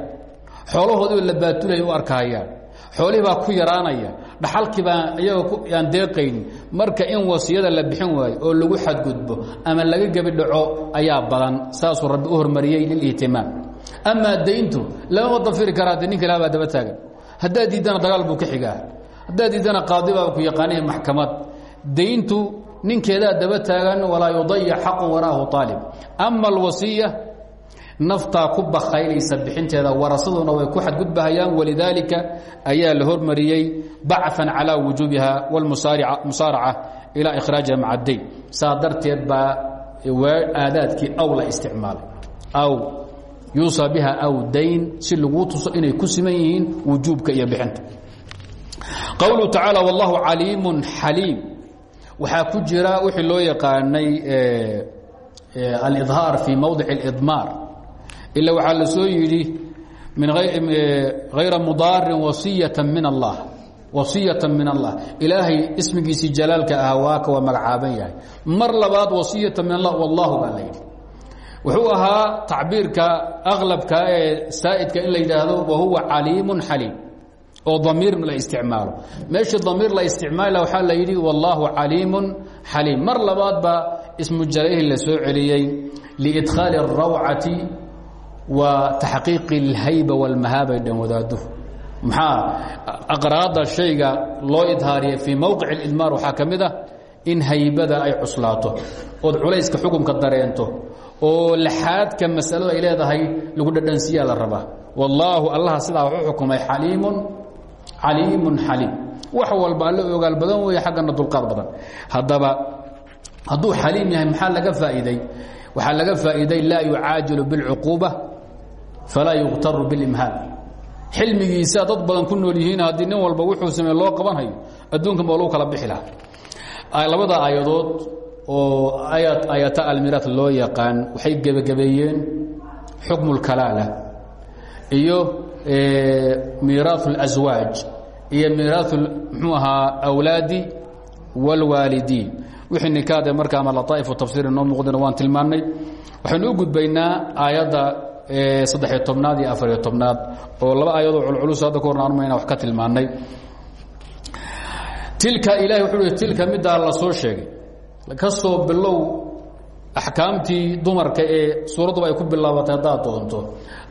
xoolahoodiiba la baatulaya u arkahayaan xoolihii baa ku yaraanaya dhaxalkii baa iyaga aan deeqaynin marka in wasiyada la bixin waayo oo lagu xadgudbo ama laga gebi dhaco ayaa badan saasuu rabbi u hormariyey lilihtimaam amaa dayntu lama dafiri karaa de ninka ilaah baa daba taagan. Haddaad diiddana dagaal buu ka xigaa haddaad diiddana qaadi baa ku yaqaanaya maxkamad dayntu ninkeedaa daba taagan walaa yudayac xaqun waraahu aalib ama alwasiya naftaa ku bakhaynaysa bixinteeda warasaduna way ku xadgudbahayaan walidaalika ayaa la hormariyey bacثan calى wujuubiha wاlmusaaraca ilaa ikhraajiha maca dayn saa darteed baa aadaadkii aw la isticmaalay aw yuusa biha aw dayn si laguu tuso inay ku siman yihiin wujuubka iyo bixinta qowluhu tacaala wallahu caliimun xaliim waxaa ku jira wixii loo yaqaanay eh, eh, alidhaar fii mowdic اidmaar ila waxaa la soo yidhi hayra mudaarin wasiyata min allah. Wasiyata min allah. Ilaahay ismigiisii jalaalka ahaa waaka waa magacaaban yahay. Mar labaad wasiyata min allah wallahu baa wuxuu ahaa tacbiirka aqlabka ee saa'idka in la yidhaahdo wahuwa caliimun xaliim oo damiir la isticmaalo meeshii damiir la isticmaala waxaa la yidhi wallaahu caliimun xaliim mar labaad baa ismu jalayhi la soo celiyey liidkhaali اrawcati wa taxqiiqi اlhayba wاlmahaabay dhan wadaaduhu maxaa aqraada shayga loo idhaariyay fii mowqic اlidmaar waxaa ka mid ah in haybada ay cuslaato ood culayska xukumka dareento oo laxaadka masaladu ay leedahay lagu dhadhansiyaa la rabaa wallaahu allaha sidaa wuxuu xukumay xaliimun caliimun xaliim wax walba alle ogaal badan weeye xaggana dulqaad badan haddaba hadduu xaliim yahay maxaa laga faa'iiday waxaa laga faa'iiday laa yucaajilu biاlcuquuba falaa yuqtaru biاlimhaal xilmigiisa dad badan ku nool yihiin haddii nin walba wuxuu samey loo qabanhayo adduunkan baa lagu kala bixi lahaa labada aayadood oo aayata almiraat loo yaqaan waxay gebagabeeyeen xukmu اlkalaala iyo miiraaث اlaswaaj iyo miiraaث mxuu ahaa awlaadi wاlwaalidiin wixii nikaade marka ama laطaa'ifu tafsiir inoo muuqdana waan tilmaannay waxaynu u gudbaynaa aayadda saddexiyo tobnaad iyo afariyo tobnaad oo laba aayadoo culculus hadda ka horna anmayna wax ka tilmaannay tilka ilahi wuxuu hi tilka middaa la soo sheegay ka soo bilow axkaamtii dumarka ee suuradduba ay ku bilaabatay haddaad doonto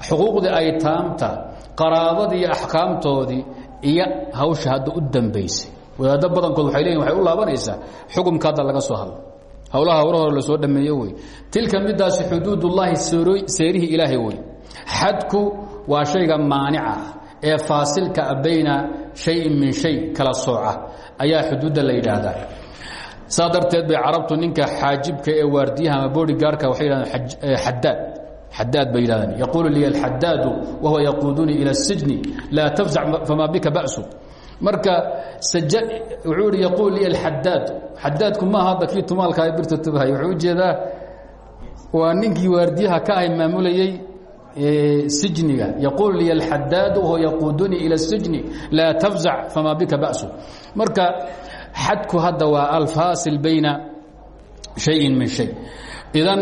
xuquuqdii ay taamta qaraabadii axkaamtoodii iyo hawsha hadda u dambaysay. Wadaaddo badankood waxay leeyihiin waxay u laabanaysaa xukumka hadda laga soo hadlo. Howlaha hore hore la soo dhameeye wey. Tilka midaasi xuduudullaahi seerihii ilaahay wey. Xadku waa shayga maanica ee faasilka a bayna shayin min shay kala sooca ayaa xuduudda la yidhaahdaa. Saa bay carabtu ninka xaajibka ee waardiyaha ama boodigaarka waxay yidhahdeen xadaad xadaad bay yidhahdeen yaquulu liya alxadaadu wahuwa yaquudunii ila الsijni laa tafzac famaa bika ba'su marka wuxuu ihi yaquul liya alxadaad xadaadku maaha hadda kii tumaalka birta tubhay wuxuu ujeedaa waa ninkii waardiyaha ka ahay maamulayey sijniga yaquul liya alxadaadu wahuwa yaquudunii ila الsijni laa tafzac famaa bika ba'su marka xadku hadda waa alfaasil bayna shayin min shay idan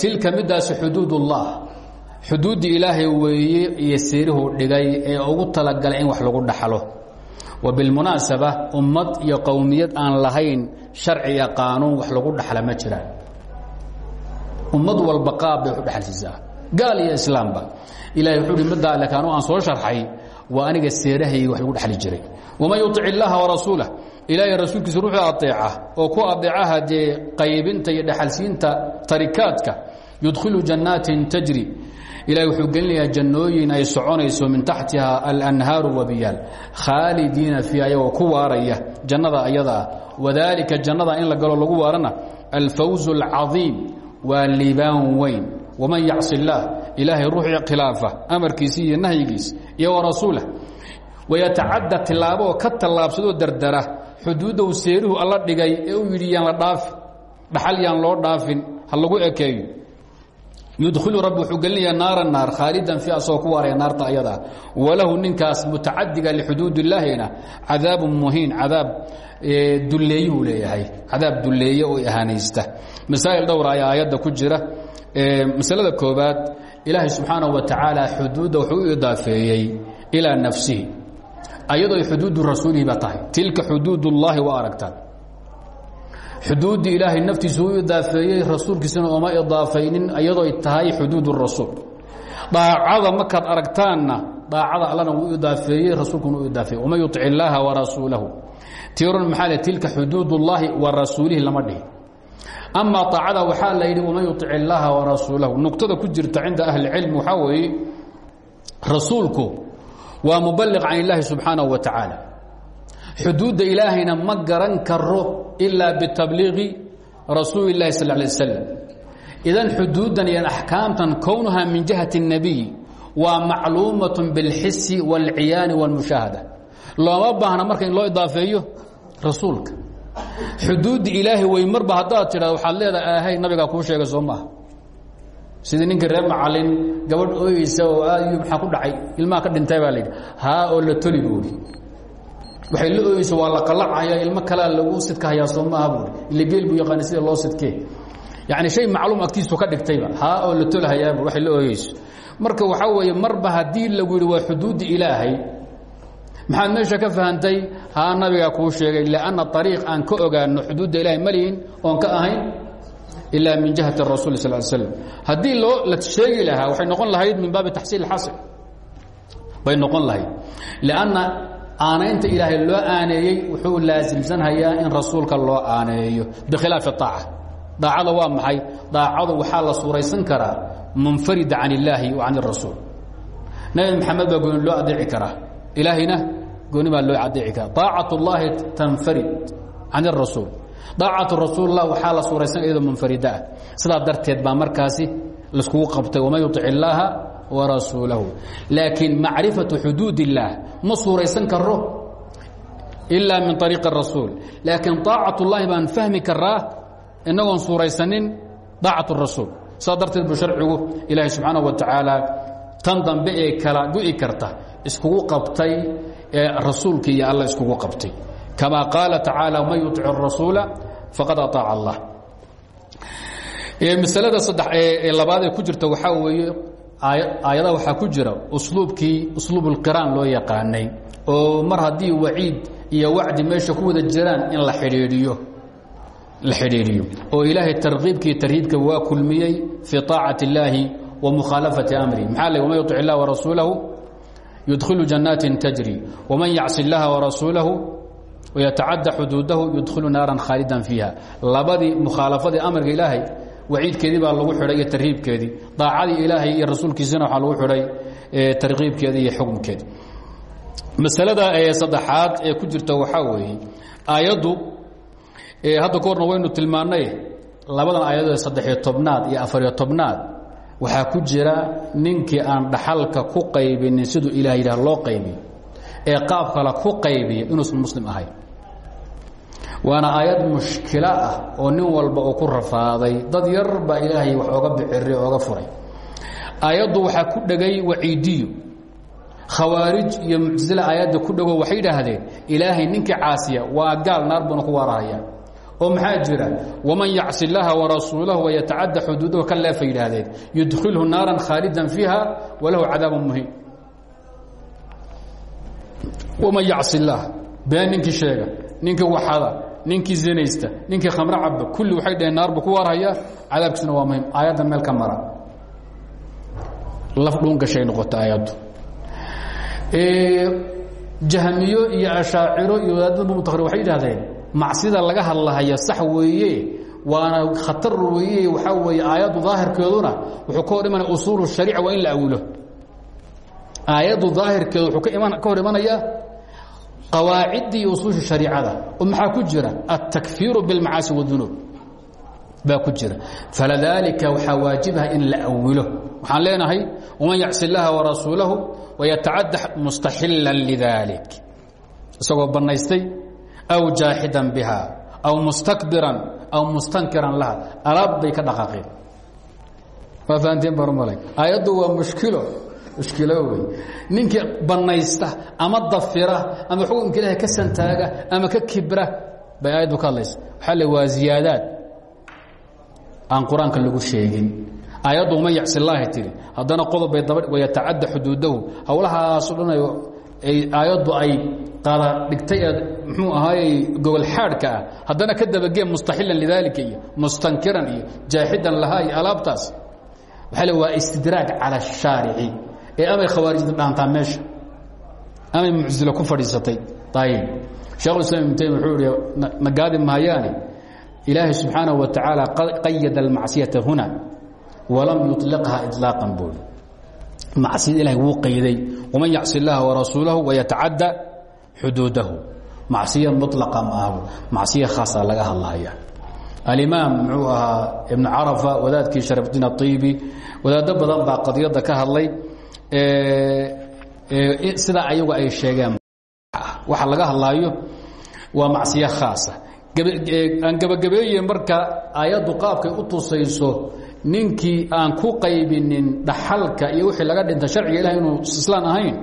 tilka midaasi xuduud ullah xuduuddii ilaahay weeye iyo siirihuu dhigay ee ugu talagalay in wax lagu dhaxlo. Wa bilmunaasaba ummad iyo qowmiyad aan lahayn sharci iyo qaanuun wax lagu dhaxla ma jiraan ummad walba qaab bay u dhexalsiisaa gaal iyo islaamba ilahay wuxuu hi middaa laakiin anu aan soo sharxay waa aniga seerahayga wax lagu dhexli jiray. Waman yutic illaaha warasuulah ilaahay rasuulkiisa ruuxuu adeeca oo ku adeecaha dee qaybinta iyo dhexalsiinta tarikaadka. Yudkhilu jannaatin tajri. Ilahay wuxuu gelinayaa jannooyin ay soconayso min taxtiha alanhaaru wabiyaal. Khaalidiina fiiha ayagoo ku waaraya jannada ayadaa wadaalika jannada in la galo lagu waarana alfawz اlcadiim waa liibaan weyn. Waman yacsi illaah ilaahay ruuxii khilaafa amarkiisi iyo nahyigiis iyo warasuulah wayatacadda tilaaboo ka tallaabsadoo dardara xuduuddow seeruhu alla dhigay ee u yidhi yaan la dhaafin dhaxal yaan loo dhaafin ha lagu ekeeyo. Yudkhilu rabbi wuxuu gelinayaa naara naar khaalidan fi asagoo ku waaraya naarta ayadaa walahu ninkaas mutacadiga lixuduud illaahina cadaabun muhiin cadaab dulleeyuu leeyahay. Cadaab dulleeye oo ahaanaysta. Masaa'il dhowra ayaa ku jira. Masalada koobaad ilaahay subxaanahu wa tacaala xuduudda wuxuu u idaafeeyey nafsihi ayadoo ay xuduudu rasuulihi ba tahay. Tilka xuduud ullaahi waa aragtaan. Xuduuddii naftiisu u idaafeeyey rasuulkiisana ooma idaafaynin ayadoo ay tahay xuduud rasuul. Daacada markaad aragtaanna daacada allana wuu idaafeeyey rasuulkuna u idaafeeyey. Waman yutic illaaha warasuulahu tiran maxaa tilka xuduud wa rasuulihi lama dhihi amaa aacada waxaa la yidhi waman yutic illaaha warasuulahu nuqtada ku jirta cinda ahli cilmi waxaa rasuulku waa mubaliq can illaahi subxaanahu wa tacaala xuduudda ilaahayna ma garan karo ilaa bitabliiqi rasuuli اlahi sal lay slam idan xuduuddan iyo axkaamtan kownuha min jihati الnabiy waa macluumaة biاlxisi wاlciyaani wاlmushaahada looma baahna marka in loo idaafeeyo rasuulka xuduudda ilaahay wey marba haddaad tidhahdo waxaad leedaha ahay nabigaa kuu sheegay soo maaha sidii ninkii reer macalin gabadh ooyeysa oo aad maxaa ku dhacay? Ilmaha ka dhintay baa layidhi haa oo la toli buuri waxay la ooyeysa waa la qalacaya ilmo kalea lagu sidkahayaa soo maaha buuri ila geel buu yaqaana sida loo sidkee yacni shay macluum agtiisu ka dhigtayba haa oo la tolhayaa buur waxay la ooyeyso. Marka waxaa weeye marba haddii lagu yidhi waa xuduudda ilaahay maxaad meesha ka fahantay? Haa nabigaa kuu sheegay lanna ariiq aan ka ogaano xuduudda ilahay malihin oon ka ahayn ilaa min jihati rasul sal slm haddii loo la sheegi lahaa waxay noqon lahayd min baabi taxsiil xasil bay noqon lahayd lanna aanaynta ilaahay loo aaneeyey wuxuu laasimsanhayaa in rasuulka loo aaneeyo bikhilaafi aaca daacada waa maxay daacadu waxaa la suuraysan karaa munfarida can illaahi wa can irasuul nabi maxamed baa gooni loo adeeci karaa ilaahayna gooni baa loo adeeci karaa aacat اllahi tanfarid can irasuul daacatu rasuullah waxaa la suuraysan iyadoo munfarida ah. Sidaa darteed baa markaasi laiskugu qabtay waman yuطic illaaha warasuulahu laakiin macrifatu xuduud illaah ma suuraysan karo ilaa min ariiqi rasuul. Laakiin aacat ullaahi baan fahmi karaa inagoon suuraysanin aacat rasuul. Sidaa darteed buu sharcigu ilaahay subxaanaه wa tacaala tan dambe kala gu'i karta iskugu qabtay ee rasuulka iyo alla qabtay kama qaala tacaalى man yuطic الrasuula faqad aطaaca allah masalada saddex ee labaad ee ku jirta waxaa weeye aayadaha waxaa ku jira usluubkii usluub اlqiraan loo yaqaanay oo mar haddii waciid iyo wacdi meesha ku wada jiraan in la idhiidhiyo la xidhiidhiyo oo ilaahay tarkiibkii tarhiibka waa kulmiyey fii طaacati اllaahi wa mukhaalafati amri maxaa le waman yuطic اllah warasuulahu yudkhilu jannaatin tajri waman yacsi اllaha warasuulahu wayatacadda xuduudahu yudkhilu naaran khaalidan fiiha labadii mukhaalafadii amarka ilaahay waciidkeedii baa lagu xidhay iyo tarhiibkeedii daacadii ilaahay iyo rasuulkiisina waxaa lagu xidhay tarkiibkeedii iyo xukumkeedii masalada saddexaad ee ku jirta waxaa weeye aayaddu hadda ka horna waynu tilmaannay labadan aayadoo saddexiyo tobnaad iyo afariyo tobnaad waxaa ku jira ninkii aan dhaxalka ku qaybinin siduu ilaah yidhah loo qaybiyo ee qaab kale ku qaybiya inuusan muslim ahayn waana aayad mushkilo ah oo nin walba uu ku rafaaday. Dad yar baa ilaahay wax ooga bixiri ooga furay. Aayaddu waxaa ku dhegay waciidiyo khawaarij iyo muctasile aayadda ku dhego waxay idhaahdeen ilaahay ninkii caasiya waa gaal naar buuna ku waarahaya oo maxaa jira? Waman yacsi اllaha warasuulahu wayatacadda xuduudahu ka leefay yidhaahdeen. Yudkhilhu naaran khaalidan fiiha walahu cadaabu muhiim waman yacsi اllaah been ninkii sheega ninkii waxada ninkii zinaysta ninkii khamro caba kulli waxay dhaheen naar buu ku waarhaya cadaabkiisuna waa muhiim aayaddan meel ka mara laf dhuun gashay noqota aayaddu jahmiyo iyo ashaaciro iyo wadaadada mumtakri waxay yidhahdeen macsida laga hadlahaya sax weeye waana khatar weeye waxaa weeye aayaddu daahirkeeduna wuxuu ka hor imanaya usuulu shariica waa in la awilo aayaddu daahirkeedu wuxuu ka hor imanayaa qawaaciddii usuusha shariicada. Oo maxaa ku jira? Altakfiiru bilmacaasi wadunuub. Baa ku jira. Falidaalika waxaa waajibaha in la awilo. Waxaan leenahay waman yacsi اllaha warasuulahu wayatacadda mustaxilan lidalik isagoo bannaystay aw jaaxidan biha aw mustakbiran aw mustankiran laha. Alaab bay ka dhaqaaqeen. Waa fahanteen barmalay aayaddu waa mushkilo mushkilo wey. Ninkii bannaysta ama dafira ama xukunka ilaahay ka santaaga ama ka kibra bay aayaddu ka hadlaysa. Waxaa aan qur'aanka lagu sheegin. Aayaddu uma yacsi laahi tiri. Haddana qodob bay daba wayatacadda xuduudahu. Howlahaaso dhan ay aayaddu ay qaada dhigtay muxuu ahaayey gobol xaadhka ah. Ka dabageen mustaxilan lidaalika iyo mustankiran iyo jaaxidan lahaa iyo alaabtaas. Waxaa le waa ee amay khawaarijda dhaantaa meesha amay muctilo ku fadhiisatay ayib shekhulislam ibn taymiya wuxuu ihi nagaadi maayaane ilaahay subxaanaه wa tacaala qayada almacsiyata huna walam yuطliqha iطlaaqan buuli macsiyada ilahay wuu qayday waman yacsi اllaha warasuulahu wayatacadda xuduudahu macsiya muطlaqa ma aha macsiya khaasa laga hadlahaya alimaam muxuu ahaa ibnu carafa wadaadkii sharafdiin aطibi wadaado badan baa qadiyadda ka hadlay sidaa ayagu ay sheegeen. Waxa laga hadlaayo waa macsiyo khaasa. Aan gebagabeeye marka aayaddu qaabkay u tusayso ninkii aan ku qaybinin dhaxalka iyo wixii laga dhinta sharciga ilahay inuu islaan ahayn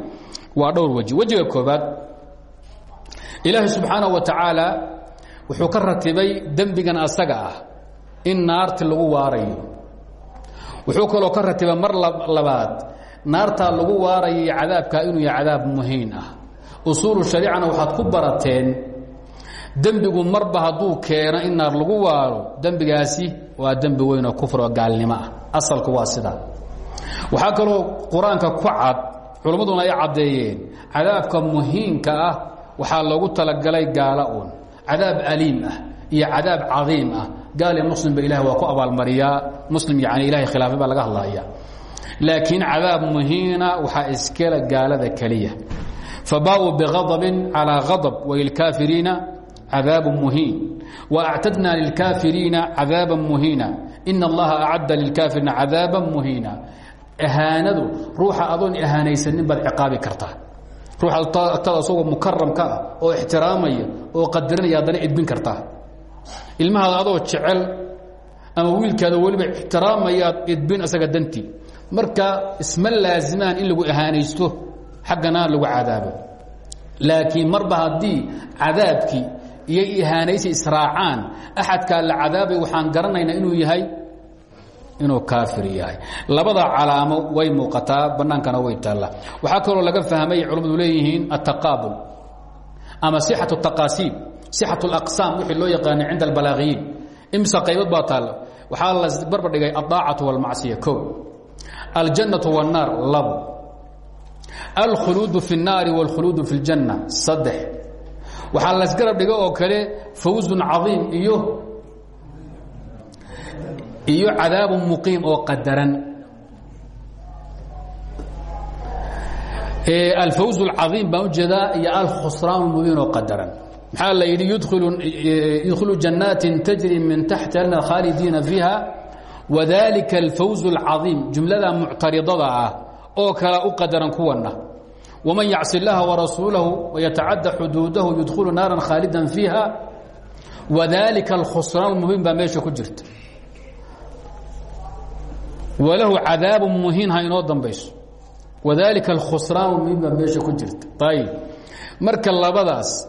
waa dhowr weji. Wejiga koobaad ilaahay subxaanaه wa tacaala wuxuu ka ratibay dembigan asaga ah in naarti lagu waarayo. Wuxuu kaloo ka ratibay mar labaad naartaa lagu waarayo iyo cadaabkaa inuu yahay cadaab muhiin ah. Usuulu shariicana waxaad ku barateen dembigu marba hadduu keeno in naar lagu waaro dembigaasi waa dembi weyn oo kufr oo gaalnimo ah. Asalku waa sidaa waxaa kaloo qur'aanka ku cad culimmaduna ay caddeeyeen cadaabka muhiimka ah waxaa loogu talagalay gaala un cadaab aliim ah iyo cadaab cadiim ah. Gaal iyo muslimba ilahi waa ku abaalmariyaa. Muslim yani ilahay khilaafay baa laga hadlaya laakiin cadaab muhiina waxaa iskela gaalada keliya. Fabaauu bigadabin calaa gadab walilkaafiriina cadaab muhiin. Waactadna lilkaafiriina cadaaba muhiina. Ina allaha acadda lilkaafiriina cadaaba muhiina. Ahaanadu ruuxa adoon ahaanaysanin baad ciqaabi kartaa. Ruuxa agtada asagoo mukaramka ah oo ixtiraamaya oo qadarinaya haddana edbin kartaa. Ilmahaada adoo jecel ama wiilkaada weliba ixtiraamayaad edbin asaga dantii marka isma laazimaan in lagu ahaanaysto xaggana lagu cadaabo laakiin marba haddii cadaabkii iyo ihaanaysi israacaan axadkaa la cadaabay waxaan garanaynaa inuu yahay inuu kaafir yahay. Labada calaamo way muuqataa bannaankana way taallaa waxaa kaloo laga fahmay culimmadu leeyihiin altaqaabul ama sixatu taqaasiib. Sixatu alaqsaam wixii loo yaqaanay cinda albalaagiyiin. Imsa qaybad baa taalla? La barbar dhigay aldaacatu walmacsiya kow aljannatu wannaar labo alkhuluudu fi اnnaari wاlkhuluudu fi اljanna saddex waxaa lasgarab dhiga oo kale fawzun cadiim iyo iyo cadaabu muqiim oo qadaran alfawz اlcadiim baan ujeedaa iyo alkhusraan mubiin oo qadaran maxaa la yidhi yudkhilu jannaatin tajri min taxti khaalidiina fiiha wadalika alfawz اlcadiim jumlada muctaridada ah oo kala u qadaran kuwana وmaن yacصi الlaha وarasuulahu وyatacadى xuduudahu yudkulu naara khaalida fiiha وadalika اlkhusraan muhiin baa meesha ku jirta walahu cadaabu muhiin ha inoo dambayso wadalika اlkhusraan muhiin baa meesha ku jirta ayb marka labadaas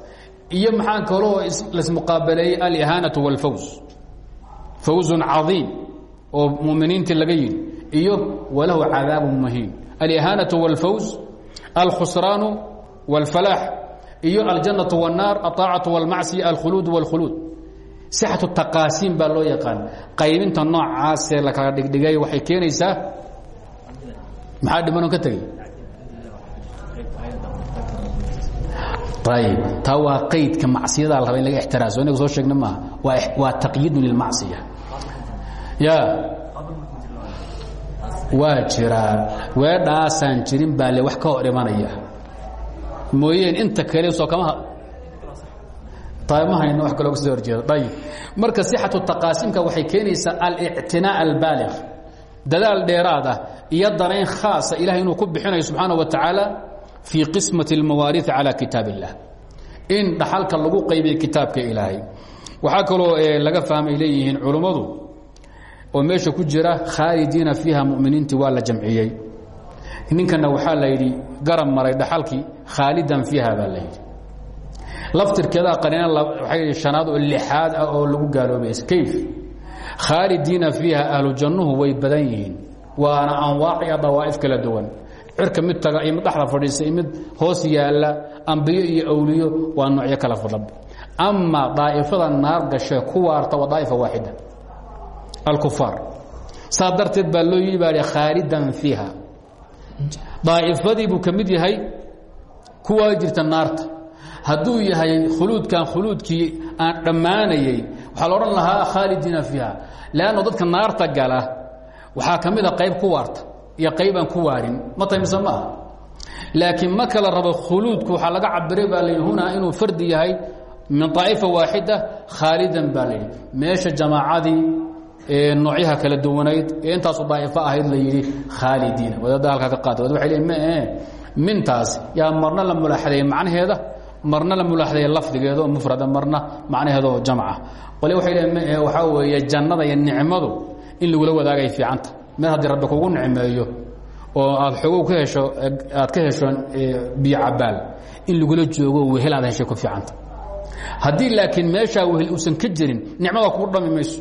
iyo maxaa kaloo lasmuqaabaleeyey alihaanaة واlfawz fawz cadiim oo muminiintii laga yidhi iyo walahu cadaabu muhiin alihaanaة واlfawz alkhusraan wاlfalaax iyo aljannaةu والnaar aطaacatu واlmacsiya alkhuluud واlkhuluud sixatu taqaasiim baa loo yaqaan qaybinta noocaasee la kala dhigdhigay waxay keenaysaa maxaa dhimanoo ka tegey ayb taa waa qaydka macsiyadaa la raba in laga ixtiraaso inaga soo sheegna maaha waa waa taqyiidun lilmacsiya ya waa jiraa weedhaasaan jirin baa le wax ka hor imanaya mooyeen inta kale soo kama ma hayno wa kaloo kasoo horjeedo ayib marka sixatu taqaasimka waxay keenaysaa alictinaa albaalig dadaal dheeraad ah iyo danayn khaasa ilahay inuu ku bixinayo subxaana wa tacaala fii qismati اlmawaariثi calى kitaab اllah in dhaxalka lagu qaybiya kitaabka ilaahay waxaa kaloo laga fahmay leeyihiin culummadu oo meesha ku jira khaalidiina fiiha muminiinti waa la jamciyey. Ninkana waxaa la yidhi garab maray dhaxalkii khaalidan fiiha baa la yidhi. Laftirkeeda qaniina shanaad oo lixaad ah oo lagu gaaloobay kayf. Khaalidiina fiiha ahlu jannuhu way badan yihiin. Waana anwaac iyo dawaa'if kala duwan. Cirka mid taga iyo mid dhexda fadhiisa iyo mid hoos yaalla ambiyo iyo awliyo waa noocyo kala fadlan ama daa'ifada naar gashe ku waarta waa daa'ifa alkufaar saa darteed baa loo baa khaalidan fiiha daa'ifadii buu ka mid yahay kuwaa jirta naarta hadduu yahay khuluudkan khuluudkii aan dhammaanayey waxaa la odhan lahaa khaalidiina fiiha leanno dadka naarta gala waxaa ka mid a qayb ku waarta iyo qayb aan ku waarin ma tahay mise ma aha laakiin marka la rabo khuluudku waxaa laga cabiray baa layidhi hunaa inuu fardi yahay min طaa'ifa waaxida khaalidan baa la yidhi meesha jamaacadii noocyaha kala duwanayd ee intaasu daa'ifo ahayd la yidhi khaalidiina. Wadaadda halkaa ka qaata wad waxay leeyiin ma ee mintaas yaa marna la mulaaxadeeye macnaheeda? Marna la mulaaxadeeye lafdigeeda oo mufrada marna macnaheeda oo jamca. Qole waxay leeyiin ma ee waxaa weeye jannada iyo nicmadu in lagula wadaagay fiicanta. Meel haddii rabbi kugu nicmeeyo oo aad xoogow ka hesho aad ka hesho biyo cabaal in lagula joogo wehel aad heshay ku fiicanta. Haddii laakiin meeshaa wehel uusan ka jirin nicmada kugu dhami mayso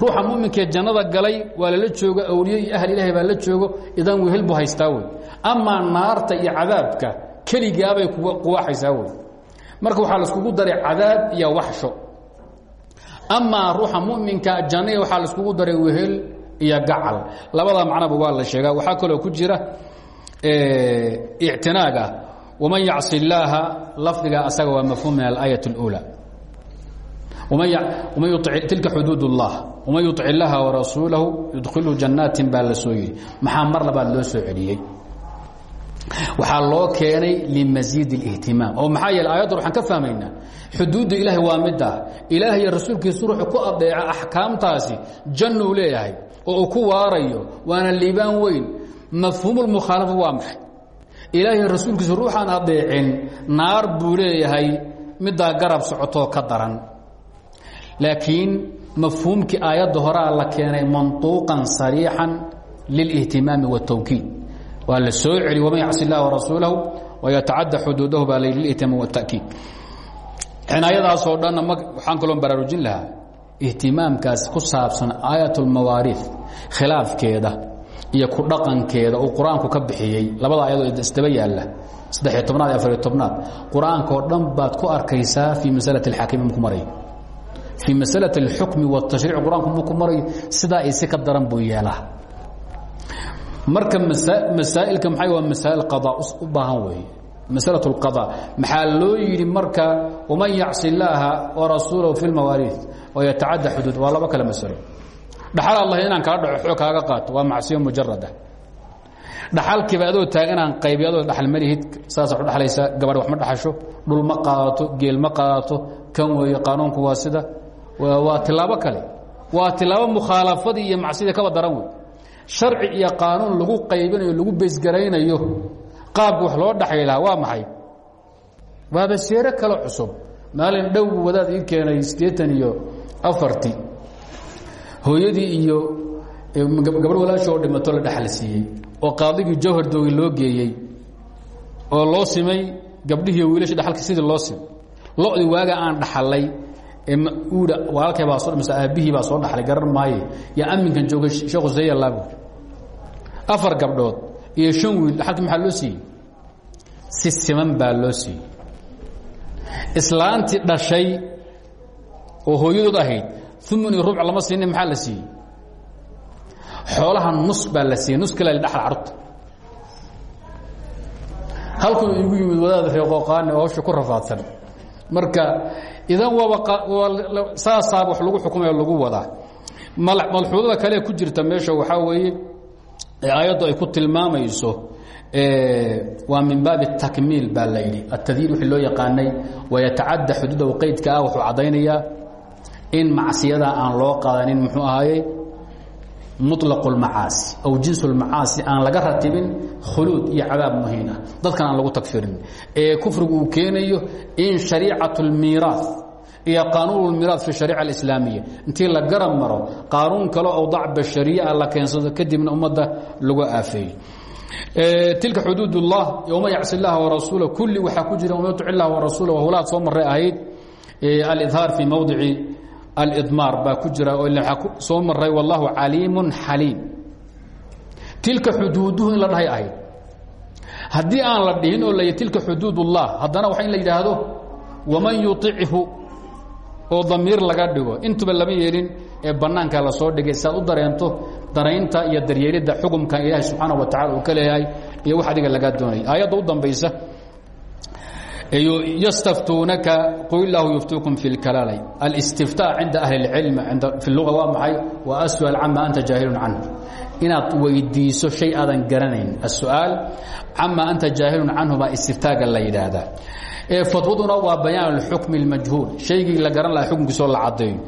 ruuxa muminkee jannada galay waa lala joogo awliye iyo ahl ilahay baa la joogo idan wehel buu haystaa wey amaa naarta iyo cadaabka keligaabay quwaaxaysaa wey marka waxaa laiskugu daray cadaab iyo waxsho amaa ruuxa muminka jannaya waxaa laiskugu daray wehel iyo gacal labada macnaba waa la sheegaa waxaa kaloo ku jira ictinaaga waman yacsi illaaha lafdiga asaga waa mafhuum min alaayat اlأuulى tilka xuduud الlah وman yuطic اllaha وarasuulahu yudkilhu janaatin baa la soo yidhi maxaa mar labaad loo soo celiyey waxaa loo keenay limaziid اlاhtimaam oo maxaa yeele ayaddan waxaan ka fahmaynaa xuduudda ilaahay waa mid ah ilaah iyo rasuulkiisu ruuxu ku adeeca axkaamtaasi jannuu leeyahay oo uu ku waarayo waana liibaan weyn mafhuumulmukhaalafa waa maxay ilaahay rasuulkiisu ruuxaan adeecin naar buu leeyahay middaa garab socotoo ka daran laakiin mafhuumkii aayadda horaa la keenay manطuuqan sariixan lilاhtimaami wالtawkiid waa la soo celi waman yacsi اllah warasuulahu wayatacadda xuduudahu baa layidhi lihtimaam wالtakiid cinaayadaasoo dhanna waxaan kaloo baraarujin lahaa ihtimaamkaas ku saabsan aayat اlmawaariiث khilaafkeeda iyo ku dhaqankeeda uu qur-aanku ka bixiyey labada ayadoo isdaba yaalla saddexiyo tobnaad iyo afariyo tobnaad qur-aanka oo dhan baad ku arkaysaa fii masalaة اlxaakim ku maray fii masalaة اlxukmi wالtashriic qur-aanku mu ku marayo sidaa isi ka daran buu yeelaa marka masaa'ilka maxay waa masaa'il qadaa u baahan weeye masalaة اlqaضاء maxaa loo yidhi marka waman yacsi اllaaha warasuulahu fi اlmawaariiث wayatacadda xuduud waa laba kale masalo dhaxal allah inaan kala dhaco xoog kaaga qaato waa macsiyo mujarada dhaxalkiiba adoo taagan inaan qaybiy adoo dhaxal malihid saasa u dhaxlaysaa gabadh wax ma dhaxasho dhul ma qaadato geel ma qaadato kan weeye qaanuunku waa sida waa tilaabo kale. Waa tilaabo mukhaalafadii iyo macsiyadii kaba daran wey sharci iyo qaanuun lagu qaybinayo lagu beysgaraynayo qaabka wax loo dhaxay lahaa waa maxay? Waaba seero kale cusub. Maalin dhow wadaad ii keenay siddeetan iyo afarti. Hooyadii iyo gabadh walaasho oo dhimato la siiyey oo qaadigii jawhar doogi loo geeyey oo loo simay gabdhihiiyo wiilasha dhaxalka sidii loo simay lodii waaga aan dhaxalay uudha walaalkay baa soo dhimasa aabbihii baa soo dhaxlay garan maaye. Yaa aminkan joogay sheekhu sayalabu afar gabdhood iyo shan wiil dhaxalkii maxaa loo siiyey? Si baa loo siiyey. Islaantii dhashay oo hooyadood ahayd umuni rubuc lama siinin maxaa la siiyey? Xoolaha nus baa la siiyey nus kale ladhaxal carruurta. Halkuu yimid wadaad reeqooqaane oo hawsha rafaadsan marka idan waaba saasaa wax lagu xukumaya lagu wadaa. Malxuudada kale ku jirta meesha waxaa weeye aayaddu ay ku tilmaamayso waa min baabi takmiil baa la yidhi. Atadyiir wixii loo yaqaanay wayatacadda qaydka ah wuxuu caddaynayaa in macsiyadaa aan loo qaadanin muxuu ahaayey muطlaq اlmacaasi aw jins اlmacaasi aan laga ratibin khuluud iyo cadaab muhiin ah dadkan aan lagu tagfirin ee kufrigu uu keenayo in shariicaة اlmiiraaث iyo qaanuun اlmiiraaث fi shariica اlislaamiya intii la garab maro qaanuun kale oo dac bashariya la keensado kadibna ummadda lagu aafeeyey tilka xuduud الlah yowma yacsi اllaha warasuula kulli waxaa ku jira wma yuطic اllah warasuula howlaad soo maray ahayd alidhaar fii mowdici alidmaar baa ku jira oo soo maray wallahu caliimu xaliim. Tilka xuduuduhu in la dhahay ahayd haddii aan la dhihin oo la tilka xuduud oo damiir laga dhigo. Intuba lama yeelin ee bannaanka la soo dhigay u dareento daraynta iyo daryeelidda xukumkan ilaahay subxaana wa tacala uu ka iyo wax adiga lagaa doonaya aayadda u dambaysa ystaftuunaka qul illaahu yuftiikum fi اlkalaalay alاstiftaa cinda ahli اlcilm fi اluga waa maxay wa as'al cama anta jaahilun canhu inaad weydiiso shay aadan garanayn asu'aal cama anta jaahilun canhu baa istiftaaga la yidhaahdaa fatwaduna waa bayaan اxukmi اlmajhuul shaygii la garan laha xukunkiisoo la caddeeyo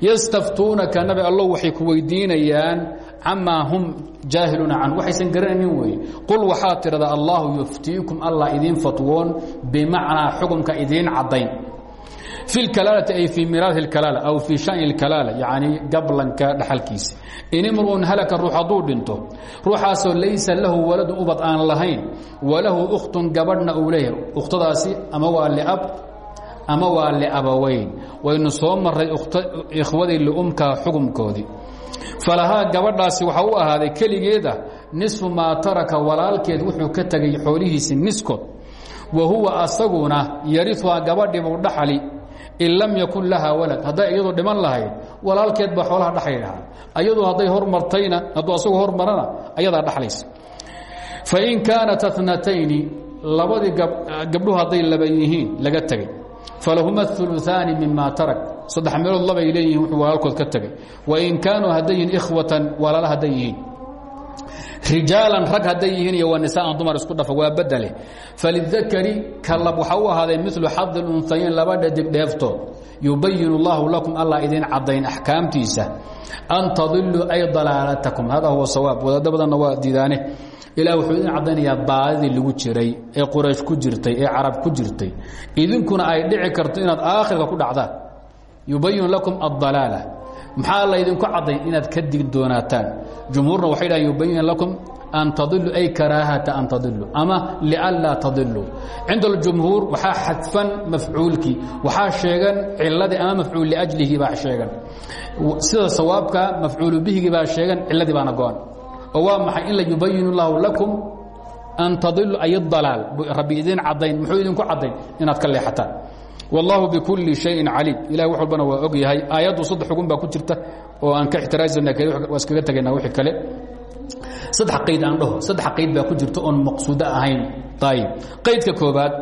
yastaftuunaka nabi allow waxay ku weydiinayaan camaa hum jaahiluuna canhu waxaysan garanaynin weeye qul waxaad tidhahdaa allahu yuftiikum allah idiin fatwoon bimacnaa xukunka idiin caddayn fi اkalaalati ay fii miraadi اkalaala aw fii shani اkalaala yacni gablanka dhaxalkiisa in imru'un halaka ruux hadduu dhinto ruuxaasoo laysa lahu waladun ubad aan lahayn walahu ukhtun gabadhna uu leeyahay ukhtadaasi ama waa liab ama waa liabaweyn waynu soo maray ikhwadii liumka xukumkoodii falahaa gabadhaasi waxaa u ahaaday keligeeda nisfu maa taraka walaalkeed wuxuu ka tegay xoolihiisi niskood wa huwa asaguna yariuhaa gabadhiibuu dhaxali in lam yakun lahaa walad. Hadday iyadu dhiman lahayd walaalkeed baa xoolaha dhaxli lahaa. Ayadu hadday hormartayna hadduu asagu hormarana ayadaa dhaxlaysa. Fain kaanat atnatayni labadii gabdhuhu hadday laba yihiin laga tegey falahuma uluaani mima tarak. Saddex meelood labay leeyihiin wuxuu walaalkood ka tegay wain kaanuu hadday yihiin ikhwatan walaala hadday yihiin. Rijaalan rag hadday yihiin iyo wanisaan dumar isku dhafa waa badele falidakari kalab waxaa u ahaaday milu xadi lunhayayn laba dhadig dheeftood. Yubayin اllahu lakum allah idin caddayn axkaamtiisa an tadiluu ay dalaalatakum hada huwa sawaab. Wadaadda badanna waa diidaane ilah wuxuu idin caddaynayaa baadidii lagu jiray ee quraysh ku jirtay ee carab ku jirtay. Idinkuna ay dhici karto inaad aakhirka ku dhacdaan yubayin lakum addalaala. Maxaa laydinku caddayn inaad ka dig doonaataan? Jumhuurna waxay dhahan yubayin lakum an tadiluu ay karaahata an tadiluu ama lianlaa tadiluu cinda aljumhuur waxaa xadfan mafcuulkii waxaa sheegan ciladii ama mafcuul liajlihi baa sheegan. Sida sawaabka mafcuulu bihigii baa sheegan ciladii baana go-an oo waa in la yubayin llaahu lakum an tadilu ay alaal rabbi idin cadayn muxuu idinku cadayn inaad ka leexataan. Wallaahu bikulli shayin caliim. Ilahi wax walbana waa og yahay. Aayaddu saddex xugun baa ku jirta oo aan ka ixtiraasana waa iskaga tegaynaa wixii kale. Saddex qayd aan dhaho saddex qayd baa ku jirta oon maqsuudo ahayn. Ayib qaydka koobaad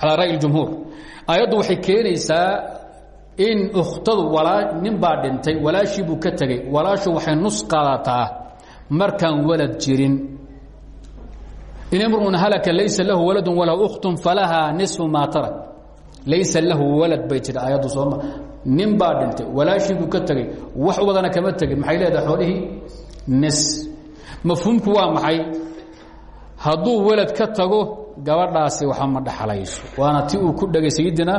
calaa ra'yi اjumhuur aayaddu waxay keenaysaa in ukhtadu nin baa dhintay walaashii ka tegey walaashu waxay nus qaadataa markaan walad jirin. In imruun halaka laysa lahu waladu walahu ukhtun falahaa niصfu maa tarak. Laysa lahu walad bay jira aayaddu sooma nin baa dhintay walaashii buu ka tegey wax ubadana kama tegin maxay leedahay xoolihii? Nis. Mafhuumku waa maxay? Hadduu walad ka tago gabadhaasi waxa ma dhaxlayso. Waana ti uu ku dhegay sayidina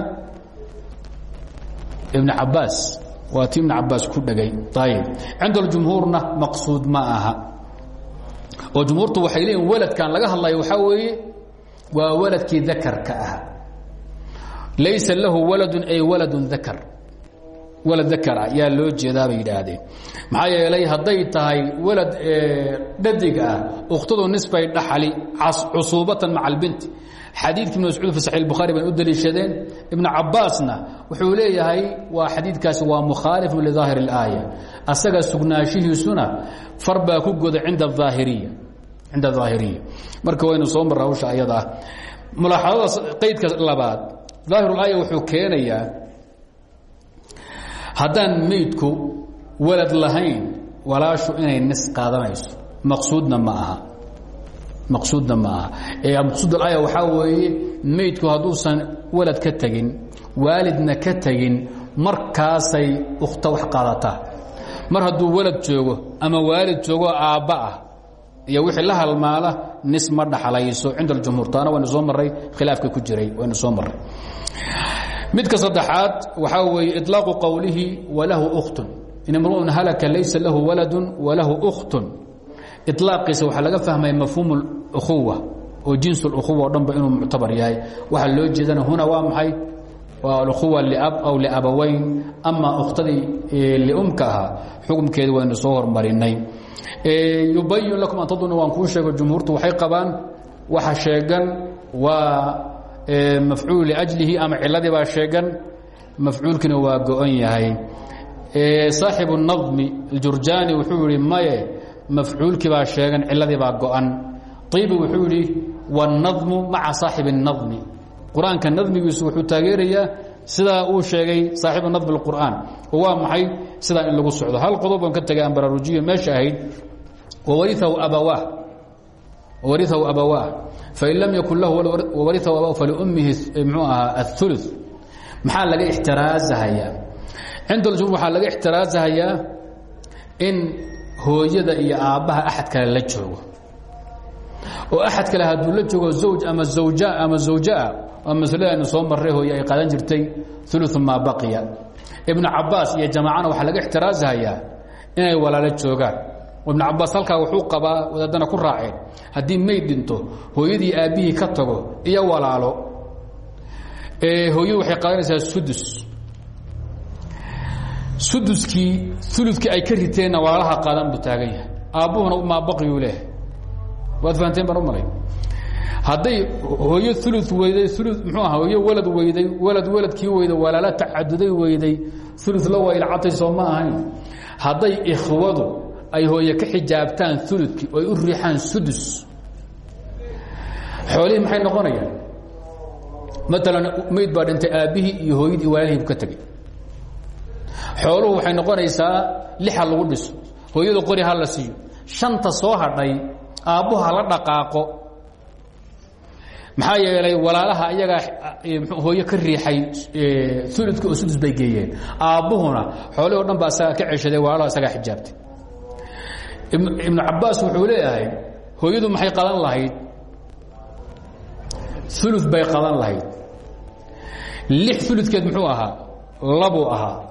ibn cabaas waa ti ibn cabaas ku dhegay. Ayib cinda aljumhuurna maqsuud ma aha. Oo jumhuurtu waxay leeyihiin waladkan laga hadlayo waxaa weeye waa waladkii dakarka ah. Laysa lahu waladun ay waladun dakar walad dakara yaa loo jeedaa bay yidhaahdeen. Maxaa yeelay hadday tahay walad dhadig ah ukhtadu nisbay dhaxali cusuubatan maca albinti xadiidki ibn mascuud fi saxi bukhaari bay u daliishadeen. Ibnu cabaasna wuxuu leeyahay waa xadiidkaasi waa mukhaalifu lidaahir اlaaya asaga sugnaanshihiisuna far baa ku goda inda aahiriya cinda aahiriya marka waynu soo marra hawsha ayada ah. Mulaaxadada qaydka labaad. Daahirulaaya wuxuu keenayaa haddaan meydku walad lahayn walaashu inay nis qaadanayso. Maqsuudna ma maqsuudna ma aha ee maqsuud alaya waxaa weeye meydku hadduusan walad ka tegin waalidna ka tegin markaasay ukhta wax qaadataa. Mar hadduu walad joogo ama waalid joogo aabba ah iyo wixii la halmaala nis ma dhaxlayso. Cinda aljumhuur taana soo marray khilaafka ku jiray waynu soo marray. Midka saddexaad waxaa weeye iطlaaqu qowlihi walahu ukhtun. In imru'un halaka laysa lahu waladun walahu ukhtun iطlaaqiisa waxaa laga fahmaya mafhuum اlukhuwa oo jins اlukhuwa o dhanba inuu muctabar yahay waxaa loo jeedana huna waa maxay waa alukhuwa liab aw liabawayn ama ukhtadii liumka ahaa xukumkeedi waynu soo hormarinay yubayin lakum an tadunu waan kuu sheego jumhuurtu waxay qabaan waxa sheegan waa mafcuul liajlihi ama ciladii baa sheegan mafcuulkiina waa go-on yahay saaxibu nadmi aljurjaani wuxuu yihi maye mafcuulkii baa sheegan ciladii baa go-an ibi wuxuu yihi wاnadmu maca saaxibi الnadmi qur-aanka nadmigiisu wuxuu taageerayaa sidaa uu sheegay saaxibu nadm اqur'aan oo waa maxay sidaa in lagu socdo hal qodob on ka tegay aan baraarujiyo meesha ahayd wawariahu abawaah wariahu abawaah fain lam yakun lahu wariahu abawaah faliummihi mxuu ahaa aلثulu maxaa laga ixtiraazahayaa cinda اljumhur waxaa laga ixtiraazahayaa in hooyada iyo aabbaha axad kale la joogo. oo axad kale hadduu la joogo zawj ama zawja ama zawjaa waa maslada aynu soo marray hooye ay qaadan jirtay ulu maa baqiya. Ibnu cabaas iyo jamaacana waxaa laga ixtiraasahayaa inay walaalo joogaan. Ibnu cabaas halkaa wuxuu qabaa wadaadana ku raaceen haddii mayd dhinto hooyadii aabbihii ka tago iyo walaalo. Hooyadu waxay qaadanaysaa sudus suduskii ulukii ay ka riteenna walaalaha qaadan buu taagan yahay. Aabbuhuna maa baqiyuu leehay waad fahanteen baan u malay. Hadday hooyo ulu weyday ulu mxuu aha hooyo walad weyday walad waladkii weyday walaala tacaduday weyday ulu la waylcatay soo ma ahayn. Hadday ay hooye ka xijaabtaan ulukii oo u riixaan sudus. Xoolihii maxay noqonayaan? Maalan dhintay aabbihii iyo hooyadii walaalihii ka tegey xooluhu waxay noqonaysaa lixa lagu dhiso. Hooyadu qori ha la siiyo. Shanta soo hadhay aabbuhu hala dhaqaaqo. Maxaa yeelay walaalaha iyagaa hooyo ka riixay uludka oo sudus bay geeyeen. Aabbuhuna xoolihii o dhan ba asagaa ka ceshaday walaalaha asagaa xijaabtay. Ibnu cabaas wuxuu leeyahay hooyadu maxay qadan lahayd? Ulu bay qadan lahayd. Lix uludkeed muxuu ahaa? Labuu ahaa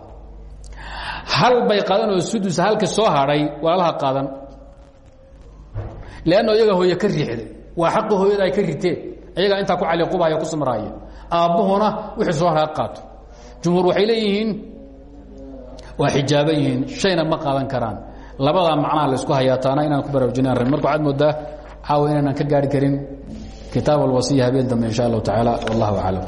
hal bay qadan oo sudus halka soo hadhay walaalaha qaadan lanno iyaga hooye ka riixday waa xaqi hooyada ay ka riteen ayagaa intaa ku caliqubahaya ku samraaya aabbuhuna wixii soo hadha qaato jumhuur waxay leeyihiin waa xijaaban yihiin shayna ma qaadan karaan. Labadaa macnaha laysku hayaa taana inaan ku baraarujinaan rabin. Marka waxaad moodaa caawa inaynaan ka gaari karin. Kitaab alwasiya habeen dambe insha allahu tacaala wallahu aclam